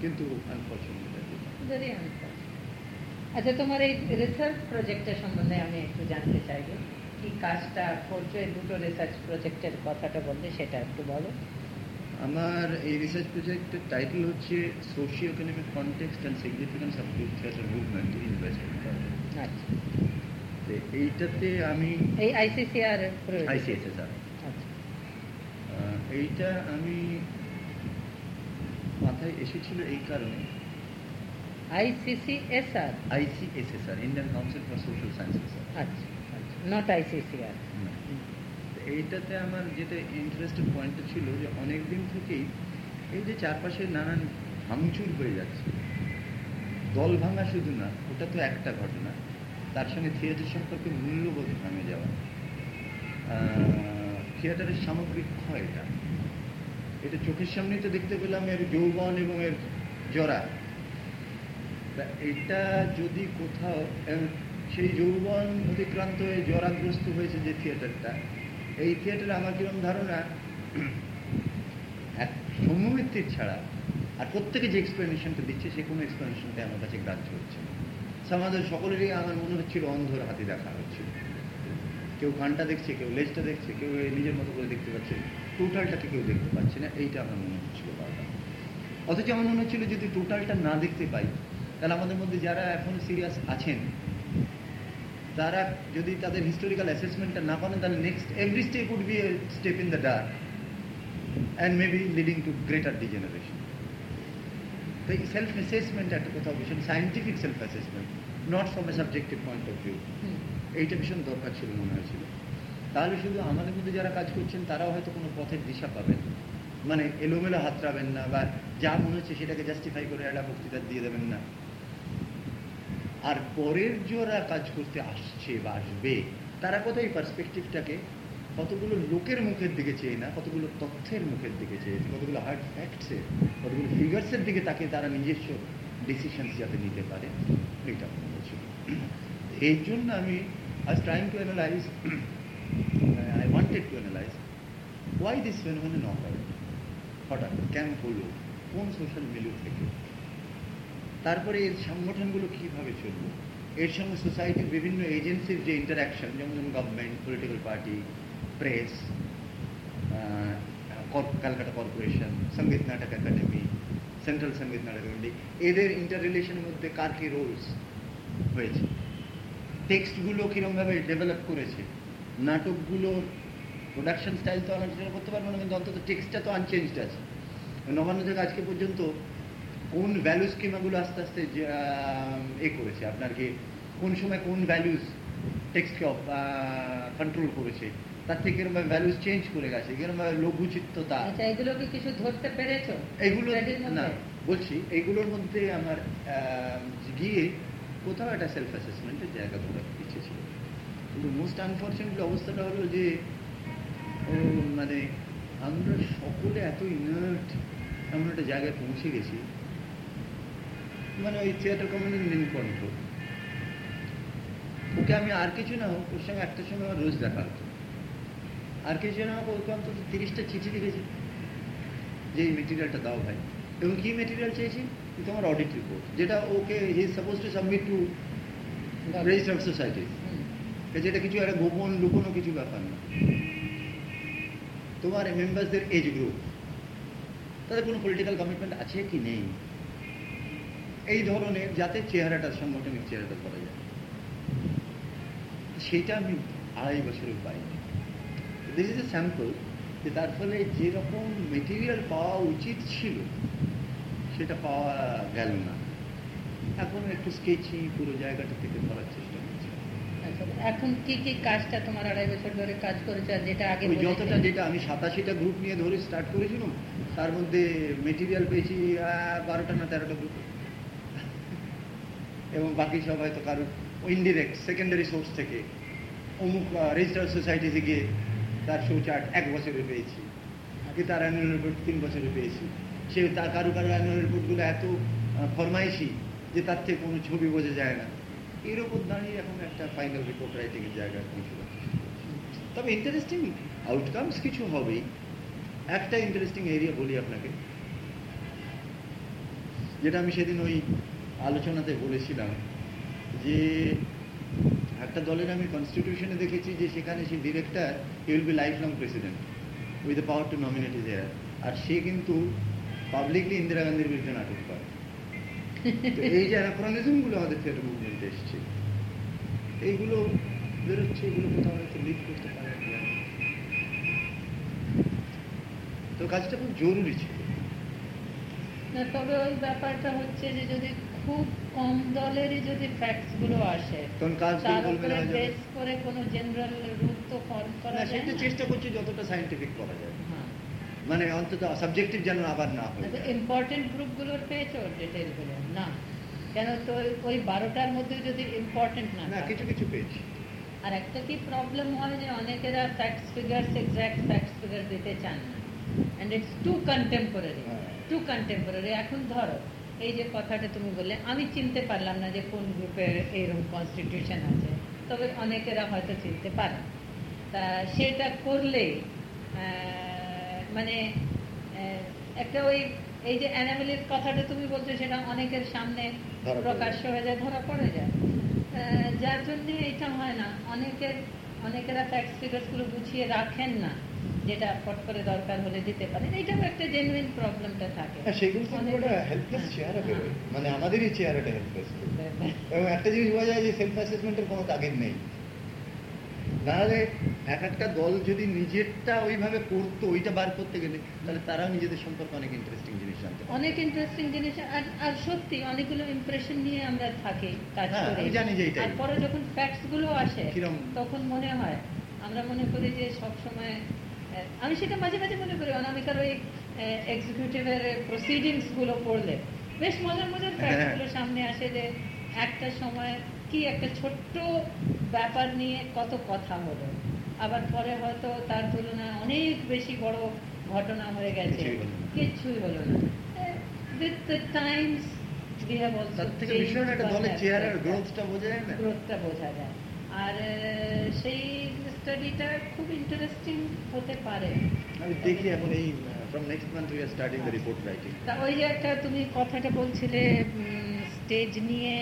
কিন্তু. আচ্ছা তোমার এই রিসার্চ প্রজেক্টের সম্বন্ধে আমি একটু জানতে চাইব। কি কাজটা করছ? এই দুটো রিসার্চ প্রজেক্টের কথাটা বললে সেটা একটু বলো। আমার এই রিসার্চ প্রজেক্টের টাইটেল হচ্ছে socio economic context and significance of group theatre movement in West Bengal আচ্ছা এইটাতে আমি এই আইসিসিআর আইসিএসএসআর আচ্ছা। এইটা আমি মাথায় এসেছিল এই কারণে। ICCSR ICSSR Indian council for social sciences আচ্ছা। নট আইসিসিআর এইটাতে আমার যেটা ইন্টারেস্টেড পয়েন্টটা ছিল যে অনেক দিন থেকেই এই যে চারপাশে নানান ভাঙচুর হয়ে যাচ্ছে। দল ভাঙা শুধু না, ওটা তো একটা ঘটনা। তার সঙ্গে থিয়েটার সম্পর্কে মূল্যবোধ ভাঙে যাওয়া। থিয়েটারের সামগ্রিক ক্ষয় এটা এটা চোখের সামনেই তো দেখতে পেলাম এর যৌবন এবং এর জরা। এটা যদি কোথাও সেই যৌবন অতিক্রান্ত হয়ে জরাগ্রস্ত হয়েছে যে থিয়েটারটা। এই থিয়েটার আমার কিরম ধারণা, এক সৌম্যমিত্তির ছাড়া আর প্রত্যেকে যে এক্সপ্লেনেশনটা দিচ্ছে, সে কোনো এক্সপ্লেনেশনটা আমার কাছে গ্রাহ্য হচ্ছে সমাজের সকলেরই আমার মনে হচ্ছিল অন্ধর হাতে দেখা হচ্ছিল কেউ কানটা দেখছে, কেউ লেজটা দেখছে, কেউ নিজের মতো করে দেখতে পাচ্ছে, টোটালটাকে কেউ দেখতে পাচ্ছে না, এইটা আমার মনে হচ্ছিল বারবার। অথচ আমার মনে হচ্ছিল যদি টোটালটা না দেখতে পাই, তাহলে আমাদের মধ্যে যারা এখন সিরিয়াস আছেন তারা যদি তাদের হিস্টোরিক্যাল অ্যাসেসমেন্টটা না করেন তাহলে next every step would be step in the dark and maybe leading to greater degeneration তো এই সেলফ অ্যাসেসমেন্ট একটা কোথাও ভীষণ scientific self assessment not from a subjective point of view এইটা ভীষণ দরকার ছিল মনে হয়েছিল তাহলে শুধু আমাদের মধ্যে যারা কাজ করছেন তারাও হয়তো কোনো পথের দিশা পাবেন মানে এলোমেলো হাতড়াবেন না বা যা মনে হচ্ছে সেটাকে জাস্টিফাই করে একটা বক্তৃতা দিয়ে দেবেন না। আর পরের যারা কাজ করতে আসছে বা আসবে, তারা কোথায় পার্সপেক্টিভটাকে কতগুলো লোকের মুখের দিকে চেয়ে না, কতগুলো তথ্যের মুখের দিকে চেয়ে কতগুলো হার্ড ফ্যাক্টসের কতগুলো ফিগার্সের দিকে তাকে তারা নিজস্ব ডিসিশনস যাতে নিতে পারে, এটা মনে হচ্ছিল এই জন্য আমি আজ trying to analyse I wanted to analyse why this phenomenon হঠাৎ কেন হলো, কোন সোশ্যাল মিলিউ থেকে তারপরে এর সংগঠনগুলো কীভাবে চলবে? এর সঙ্গে সোসাইটির বিভিন্ন এজেন্সির যে ইন্টারাকশন যেমন government political party press Calcutta corporation Sangeet Natak Akademi central সংগীত নাটক একাডেমি এদের ইন্টার রিলেশনের মধ্যে কার কি রোলস হয়েছে? টেক্সটগুলো কীরকমভাবে ডেভেলপ করেছে? নাটকগুলোর প্রোডাকশন স্টাইল তো আলোচনা করতে পারব না, কিন্তু অন্তত টেক্সটটা তো আনচেঞ্জড আছে। নবান্ন থেকে আজকে পর্যন্ত কোন ভ্যালু স্কিমাগুলো আস্তে আস্তে এ করেছে? আপনার কি কোন সময় কোন ভ্যালুস টেক্সটকে কন্ট্রোল করেছে? তার থেকে কিরকমভাবে ভ্যালুস চেঞ্জ করে গেছে কিরকমভাবে লঘুচিত্ততা। আচ্ছা এগুলো কি কিছু ধরতে পেরেছ? এগুলো না বলছি এইগুলোর মধ্যে আমার গিয়ে কোথাও একটা সেলফ অ্যাসেসমেন্টের জায়গা ধরার ইচ্ছে ছিল। কিন্তু মোস্ট আনফর্চুনেটলি অবস্থাটা হলো যে মানে আমরা সকলে এত ইনার্ট এমন একটা জায়গায় পৌঁছে গেছি মানে ওই থিয়েটার কমিউনিটির নীলকণ্ঠ ওকে আমি আর কিছু না হোক ওর সঙ্গে একটা সময় আমার রোজ দেখা হতো। আর কিছু না হোক ওকে অন্তত তিরিশটা চিঠি লিখেছি যে এই মেটেরিয়ালটা দাও ভাই। এবং কি মেটেরিয়াল চেয়েছি? তোমার অডিট রিপোর্ট যেটা okay he suppose to submit to register of society যেটা কিছু একটা গোপন লুকোনো কিছু ব্যাপার না। তোমার মেম্বারসদের এজ গ্রুপ তাদের কোনো পলিটিক্যাল কমিটমেন্ট আছে কি নেই? এই ধরনের যাতে চেহারাটা সাংগঠনিক চেহারাটা করা যায়। সেটা আমি আড়াই বছরের পাইনি দিস ইজ এ স্যাম্পল যে তার ফলে যেরকম মেটেরিয়াল পাওয়া উচিত ছিল সেটা পাওয়া গেল না। এখন একটু স্কেচি পুরো জায়গাটা থেকে করার চেষ্টা করছি। আচ্ছা, এখন কি কি কাজটা তোমার আড়াই বছর ধরে কাজ করেছ আর যেটা আগে যতটা যেটা আমি সাতাশিটা গ্রুপ নিয়ে ধরে স্টার্ট করেছিলাম তার মধ্যে মেটেরিয়াল পেয়েছি বারোটা না তেরোটা গ্রুপ এবং বাকি সব হয়তো কারোর ইনডিরেক্ট সেকেন্ডারি সোর্স থেকে। অমুক রেজিস্টার সোসাইটিতে গিয়ে তার শো চার্ট এক বছরে পেয়েছি। আগে তার অ্যানুয়াল রিপোর্ট তিন বছরে পেয়েছি। সে তার কারও কারও অ্যানুয়াল রিপোর্টগুলো এত ফরমাইশি যে তার থেকে কোনো ছবি বোঝা যায় না। এর উপর দাঁড়িয়ে এখন একটা ফাইনাল রিপোর্ট রাইটিংয়ের চেষ্টা করছি তবে ইন্টারেস্টিং আউটকামস কিছু হবেই। একটা ইন্টারেস্টিং এরিয়া বলি আপনাকে। যেটা আমি সেদিন ওই আলোচনাতে বলেছিলাম যে একটা দলের আমি কনস্টিটিউশনে দেখেছি যে সেখানে সে director will be life long president with the power to nominate is heir আর সে কিন্তু পাবলিকলি ইন্দিরা গান্ধীর বিরুদ্ধে নাটক করে। এই যে অ্যানাক্রনিজমগুলো আমাদের থিয়েটার মুভমেন্টে এসছে, এইগুলো বেরোচ্ছে, এগুলো কোথাও হয়তো লিড করতে পারে। তো কাজটা খুব জরুরি ছিল। তবে ওই ব্যাপারটা হচ্ছে যে যদি খুব কম দলেরই যদি ফ্যাক্টসগুলো আসে তার উপরে বেস করে কোনো জেনারেল রুল তো ফর্ম করা না যায় সেটা চেষ্টা করছি যতটা সাইন্টিফিক করা যায়। হ্যাঁ। মানে অন্তত সাবজেক্টিভ যেন আবার না হয় ইম্পর্টেন্ট গ্রুপগুলোর পেয়েছ ডিটেলগুলো? না। কেন তো ওই- বারোটার মধ্যে যদি ইম্পর্টেন্ট না না কিছু কিছু পেয়েছি। আর একটা কি প্রবলেম হয় যে অনেকেরা facts figures exact facts figure দিতে চান না। And it's too contemporary. Too contemporary এখন ধরো এই যে কথাটা তুমি বললে আমি চিনতে পারলাম না যে কোন গ্রুপের এইরকম কনস্টিটিউশন আছে তবে অনেকেরা হয়তো চিনতে পারে। তা সেটা করলে মানে একটা ওই এই যে অ্যানামেলির কথাটা তুমি বলছো সেটা অনেকের সামনে প্রকাশ্য হয়ে যায় ধরা পড়ে যায়। যার জন্য এটা হয় না অনেকের অনেকেরা ফ্যাক্টস ফিগার্সগুলো গুছিয়ে রাখেন না। যেটা ফট করে দরকার হলে দিতে পারেন এটাও একটা জেনুইন প্রবলেমটা থাকে হ্যাঁ, সেগুলো হেল্পলেস চেহারা। বেরোয় মানে আমাদেরই চেহারাটা হেল্পলেস এবং একটা জিনিস বোঝা যায় যে সেলফ অ্যাসেসমেন্টের কোনো তাগিদ নেই তাহলে এক একটা দল যদি নিজেরটা ওইভাবে করতো ওইটা বার করতে গেলে তাহলে তারাও নিজেদের সম্পর্কে অনেক ইন্টারেস্টিং জিনিস জানতে অনেক ইন্টারেস্টিং জিনিস আর আর সত্যি অনেকগুলো ইমপ্রেশন নিয়ে আমরা থাকি কাজ হ্যাঁ, করে জানি যে। আর পরে যখন ফ্যাক্টসগুলো আসে? তখন মনে হয় আমরা মনে করি যে সব সময় আমি সেটা মাঝে মাঝে মনে করি অনামিকার ওই এক্সিকিউটিভের প্রসিডিংসগুলো পড়লে বেশ মজার মজার ফ্যাক্টস হ্যাঁ। সামনে আসে যে একটা সময় কি একটা ছোট্ট ব্যাপার নিয়ে কত কথা হলো। আবার পরে হয়তো তার তুলনায় অনেক বেশি বড় ঘটনা হয়ে গেছে। কিছুই হলো না। কিচ্ছুই হলো না। With the times we have also তার থেকে ভীষণ একটা দলের চেহারার গ্রোথটা বোঝা যায় না। গ্রোথটা বোঝা যায়। আর সেই স্টাডিটা খুব ইন্টারেস্টিং হতে পারে। আমি দেখি এখন এই from next month we are starting the report writing তা ওই যে একটা তুমি কথাটা বলছিলে স্টেজ নিয়ে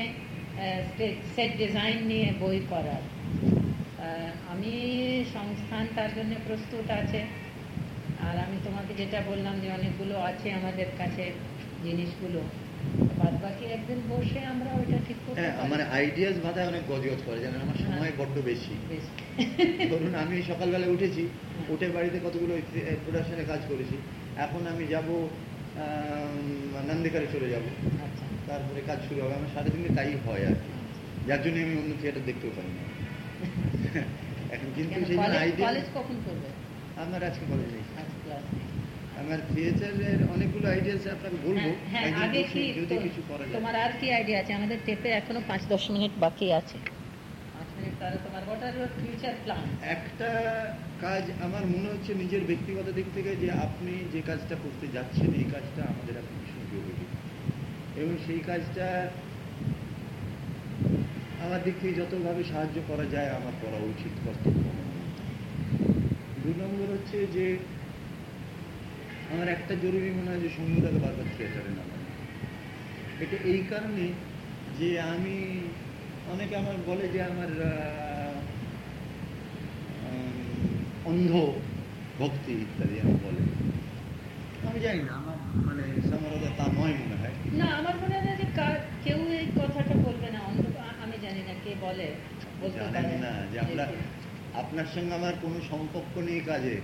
স্টেজ সেট ডিজাইন নিয়ে বই করার। আমি সংস্থান তার জন্য প্রস্তুত আছে। আর আমি তোমাকে যেটা বললাম যে অনেকগুলো আছে আমাদের কাছে জিনিসগুলো। বাদ বাকি একদিন বসে আমরা ওইটা ঠিক করতে হ্যাঁ আমার আইডিয়াস মাথায় অনেক গজগজ করে জানেন? আমার হ্যাঁ। সময় বড্ড বেশি। ধরুন আমি সকালবেলা উঠেছি উঠে বাড়িতে কতগুলো প্রোডাকশনে কাজ করেছি। এখন আমি যাব নন্দিকারে চলে যাব। আচ্ছা। তারপরে কাজ শুরু হবে। আমার সারাদিনে তাই হয় আর কি। যার জন্য আমি অন্য থিয়েটার দেখতেও পারি না। এখন কিন্তু সেই জন্য কলেজ আইডিয়া কলেজ কখন করবে? আমার আজকে কলেজ নেই। আমার থিয়েটারের অনেকগুলো আপনাকে বলব। হ্যাঁ, হ্যাঁ আগে কি তোমার আর কি আইডিয়া আছে? আমাদের টেপে এখনও পাঁচ দশ মিনিট বাকি আছে। পাঁচ মিনিট তাহলে তোমার হোয়াট আর ফিউচার প্ল্যান একটা কাজ আমার মনে হচ্ছে নিজের ব্যক্তিগত দিক থেকে যে আপনি যে কাজটা করতে যাচ্ছেন এই কাজটা আমাদের এখন ভীষণ উপযোগী এবং সেই কাজটা আমার দিক থেকে যতভাবে সাহায্য করা যায় আমার করা উচিত কর্তব্য। দু নম্বর হচ্ছে যে আমার একটা জরুরি মনে হয় যে সঙ্গীতাকে বারবার থিয়েটারে নামানো এটা এই কারণে যে আমি অনেকে আমার বলে যে আমার অন্ধ ভক্তি ইত্যাদি আমি বলে। আমি জানি না আমার মানে সামারদা তা নয় মনে হয়। না আমার মনে হয় যে কেউ এই কথাটা বলবে না অন্ধ আমি জানি না কে বলে বলতে জানেন না যে আমরা আপনার সঙ্গে আমার কোনো সম্পর্ক নেই কাজে।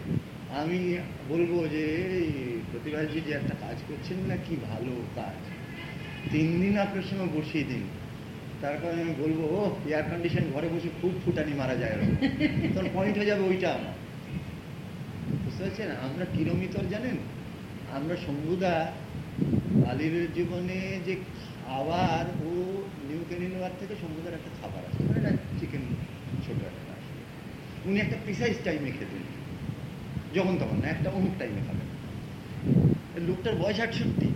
আমি বলব যে, এই প্রতিভাজি যে একটা কাজ করছেন না, কি ভালো কাজ। তিন দিন আপনার সঙ্গে বসিয়ে দিন। তারপরে আমি বলব, ও এয়ার কন্ডিশন ঘরে বসে খুব ফুটানি মারা যায়। তখন পয়েন্ট হয়ে যাবে ওইটা আমার। বুঝতে পারছেন? আমরা কিরমিতর জানেন? আমরা শম্ভুদা আলির জীবনে যে খাবার, ও নিউ ক্যানিনোয়ার থেকে শম্ভুদার একটা খাবার একটা চিকেন ছোট একটা আসলে। উনি একটা প্রিসাইজ টাইমে খেতেন। যখন তখন না, একটা অমুক টাইমে খাবেন লোকটার বয়স আটষট্টি,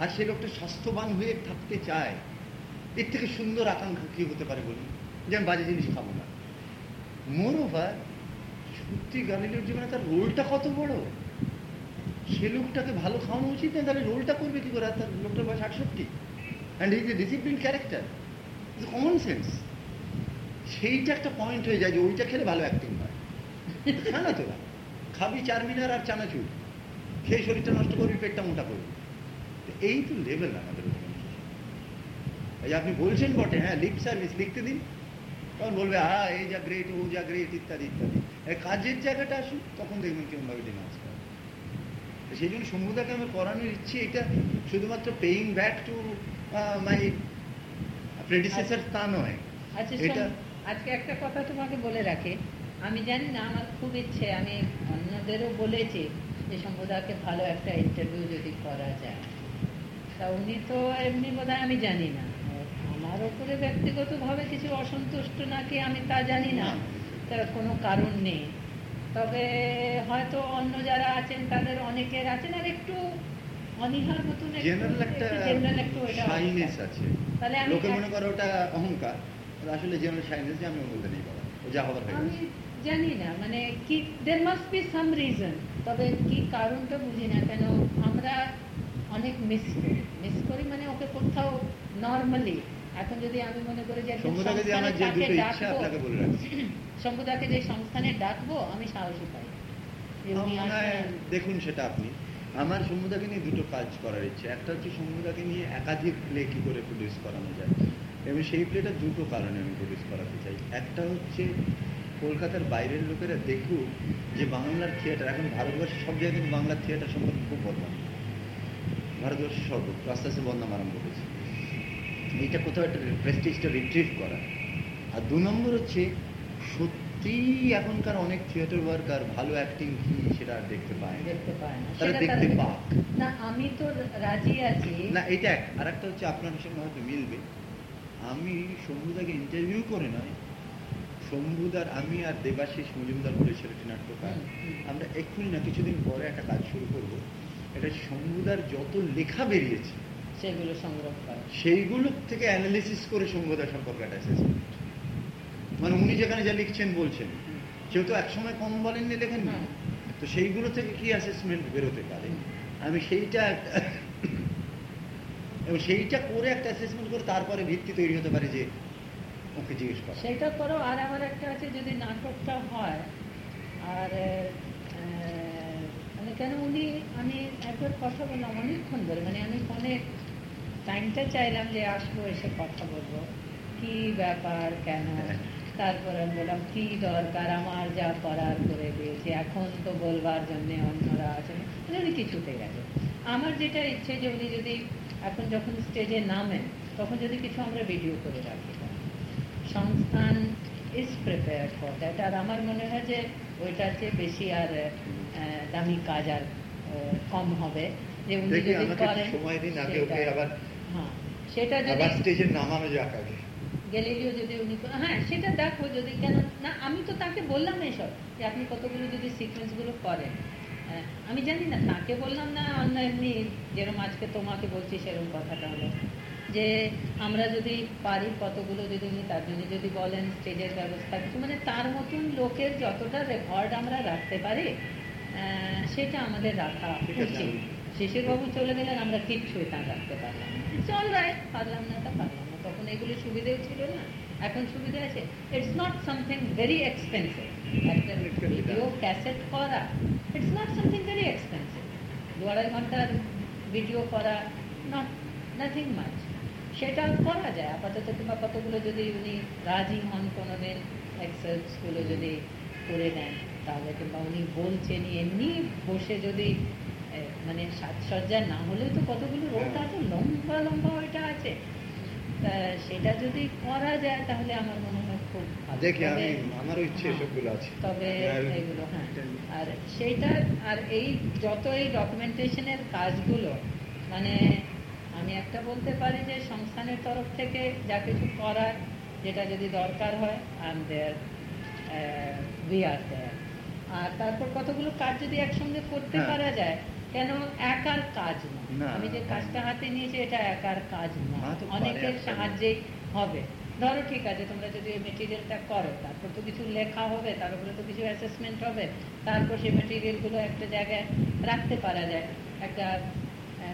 আর সে লোকটা স্বাস্থ্যবান হয়ে থাকতে চায়, এর থেকে সুন্দর আকাঙ্ক্ষা কি হতে পারে বলুন? যে আমি বাজে জিনিস খাব না। মোর ওভার সত্যি গালিলের জীবনে তার রোলটা কত বড়? সে লোকটাকে ভালো খাওয়ানো উচিত না? তাহলে রোলটা করবে কি করে? আর তার লোকটার বয়স আটষট্টি। And is a discipline character is common sense সেইটা একটা পয়েন্ট হয়ে যায় যে ওইটা খেলে ভালো অ্যাক্টিং হয়। খা না তোরা খাবি চারমিনার আর চানাচুর। খেয়ে শরীরটা নষ্ট করবি পেটটা মোটা করবি। এই তো লেভেল আমাদের এই আপনি বলছেন বটে হ্যাঁ লিপ সার্ভিস লিখতে দিন। তখন বলবে হ্যাঁ এই যা গ্রেট ও যা গ্রেট ইত্যাদি ইত্যাদি। কাজের জায়গাটা আসুন তখন দেখবেন কেমনভাবে ডিমান্স করে। সেই জন্য সমুদাকে আমার করানোর ইচ্ছে এটা শুধুমাত্র paying back to my predecessor তা নয়। আচ্ছা আজকে একটা কথা তোমাকে বলে রাখি। আমি জানি না আমার খুব ইচ্ছে। আমি অন্যদেরও বলেছি যে সম্প্রদায়কে ভালো একটা ইন্টারভিউ যদি করা যায়। তা উনি তো এমনি বোধ আমি জানি না। আমার ওপরে ব্যক্তিগতভাবে কিছু অসন্তুষ্ট নাকি আমি তা জানি না। তার কোনো কারণ নেই। তবে হয়তো অন্য যারা আছেন তাদের অনেকের আছেন আর একটু অনীহার মতন একটু- জেনারেল। আছে। তাহলে আমি লোকে মনে করে ওটা অহংকার। আসলে জেনারেল যে আমি বলতে নেই বাবা। ও যা হবার আমি। জানি না মানে কি there must be some reason তবে কি কারণটা বুঝি না কেন আমরা অনেক মিস করি। মিস করি মানে ওকে কোথাও নর্মালি এখন যদি আমি মনে করি যে সমুদাকে যে সংস্থানে ডাকবো, আমি সাহসী পাই। দেখুন সেটা আপনি আমার সমুদাকে নিয়ে দুটো কাজ করার ইচ্ছে। একটা হচ্ছে সমুদাকে নিয়ে একাধিক প্লে কি করে প্রডিউস করানো যায়। এবং সেই প্লেটা দুটো কারণে আমি প্রডিউস করাতে চাই। একটা হচ্ছে কলকাতার বাইরের লোকেরা দেখুক যে বাংলার থিয়েটার এখন ভারতবর্ষে সব জায়গায় কিন্তু বাংলার থিয়েটার সম্পর্কে খুব বদনাম। ভারতবর্ষের সর্বত্র আস্তে আস্তে বদনাম আরম্ভ করেছে এইটা কোথাও একটা প্রেস্টিজটা রিট্রিভ করা। আর দু নম্বর হচ্ছে সত্যি এখনকার অনেক থিয়েটার ওয়ার্কার ভালো অ্যাক্টিং কি সেটা আর দেখতে পায় না। দেখতে পায় না। তারা দেখতে পাক না আমি তো রাজি আছি। না এটা এক। আর একটা হচ্ছে আপনার সঙ্গে হয়তো মিলবে। আমি শম্ভুদাকে ইন্টারভিউ করে নয় শম্ভুদার আমি আর দেবাশিস মজুমদার বলে ছেলেটি নাট্যকার। আমরা এক্ষুনি না কিছুদিন পরে একটা কাজ শুরু করব। এটা শম্ভুদার যত লেখা বেরিয়েছে সেগুলো সংগ্রহ করে। সেইগুলো থেকে অ্যানালিসিস করে শম্ভুদা সম্পর্কে একটা অ্যাসেসমেন্ট মানে উনি যেখানে যা লিখছেন বলছেন। কেউ তো একসময় কম বলেননি লেখেন না তো সেইগুলো থেকে কি অ্যাসেসমেন্ট বেরোতে পারে? আমি সেইটা এবং সেইটা করে একটা অ্যাসেসমেন্ট করে তারপরে ভিত্তি তৈরি হতে পারে যে ওকে জিজ্ঞেস সেটা করো, আর আমার একটা আছে যদি নাটকটা হয়, আর মানে কেন উনি, আমি একবার কথা বললাম অনেকক্ষণ ধরে মানে আমি টাইমটা চাইলাম যে আসব, এসে কথা বলব। কি ব্যাপার, কেন? তারপরে আমি বললাম, কি দরকার, আমার যা করার করে দিয়েছি, এখন তো বলবার জন্য অন্যরা আছেন মানে উনি কিছুতে গেছে আমার যেটা ইচ্ছে যে উনি যদি এখন যখন স্টেজে নামেন, তখন যদি কিছু আমরা ভিডিও করে রাখি। সংস্থান ইজ প্রিপেয়ার্ড ফর দ্যাট আর আমার মনে হয় যে ওইটার চেয়ে বেশি আর দামি কাজ আর কম হবে। যে উনি যদি করেন সময় দিন আগে সেটা- ওকে আবার হ্যাঁ সেটা যদি স্টেজে নামানো যাক আগে। গ্যালিলিও যদি উনি হ্যাঁ সেটা দেখো যদি কেন না আমি তো তাকে বললাম এসব যে আপনি কতগুলো যদি সিকোয়েন্সগুলো করেন। আমি জানি না তাকে বললাম না অন্য এমনি যেরকম আজকে তোমাকে বলছি সেরকম কথাটা হলো। যে আমরা যদি পারি কতগুলো যদি উনি তার জন্য যদি বলেন স্টেজের ব্যবস্থা কিছু মানে তার মতন লোকের যতটা রেকর্ড আমরা রাখতে পারি সেটা আমাদের রাখা উচিত। শিশিরবাবু চলে গেলেন আমরা কিচ্ছুই তা রাখতে পারলাম চল রাইট পারলাম না তা পারলাম না। তখন এগুলো সুবিধেও ছিল না এখন সুবিধা আছে। It's not something very expensive একটা ভিডিও ক্যাসেট করা it's not something very expensive দু আড়াই ঘণ্টার ভিডিও করা নট নাথিং মাচ সেটা করা যায়। আপাতত কিংবা কতগুলো যদি উনি রাজি হন কোনোদিন এক্সারসাইজগুলো যদি করে দেন তাহলে কিংবা উনি বলছেন এমনি বসে যদি মানে সাজসজ্জা না হলেও তো কতগুলো রোড আছে লম্বা লম্বা ওইটা আছে। সেটা যদি করা যায় তাহলে আমার মনে হয় খুব দেখি আমি তবে- আমারও ইচ্ছে হ্যাঁ, আছে। তবে এগুলো হ্যাঁ। আর সেইটা আর এই যত এই ডকুমেন্টেশনের কাজগুলো মানে আমি একটা বলতে পারি যে সংস্থানের তরফ থেকে যা কিছু করার যেটা যদি দরকার হয় এম দেয়ার উই আর দেয়ার আর তারপর কতগুলো কাজ যদি একসঙ্গে করতে হ্যাঁ। পারা যায় কেন একার কাজ না? আমি যে কাজটা হাতে নিয়েছি এটা একার কাজ না। অনেকের সাহায্যেই হবে। ধরো ঠিক আছে তোমরা যদি এই মেটেরিয়ালটা করো তারপর তো কিছু লেখা হবে তার উপরে তো কিছু অ্যাসেসমেন্ট হবে তারপর সেই মেটেরিয়ালগুলো একটা জায়গায় রাখতে পারা যায়। একটা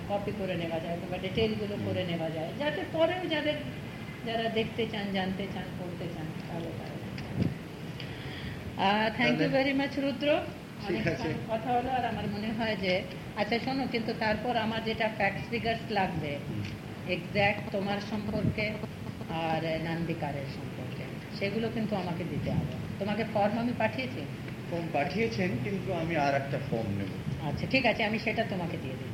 কপি করে নেওয়া যায় কিংবা ডিটেলগুলো করে নেওয়া যায়। যাতে পরেও যাদের যারা দেখতে চান জানতে চান পড়তে চান তাহলে তারা thank you very much Rudra. ঠিক অনেক আছে। কথা হলো আর আমার মনে হয় যে আচ্ছা শোনো কিন্তু তারপর আমার যেটা ফ্যাক্টস ফিগার্স লাগবে এক্স্যাক্ট তোমার সম্পর্কে আর নান্দিকারের সম্পর্কে সেগুলো কিন্তু আমাকে দিতে হবে। তোমাকে ফর্ম আমি পাঠিয়েছি? ফর্ম পাঠিয়েছেন কিন্তু আমি আর একটা ফর্ম নেব। আচ্ছা ঠিক আছে আমি সেটা তোমাকে দিয়ে দিচ্ছি।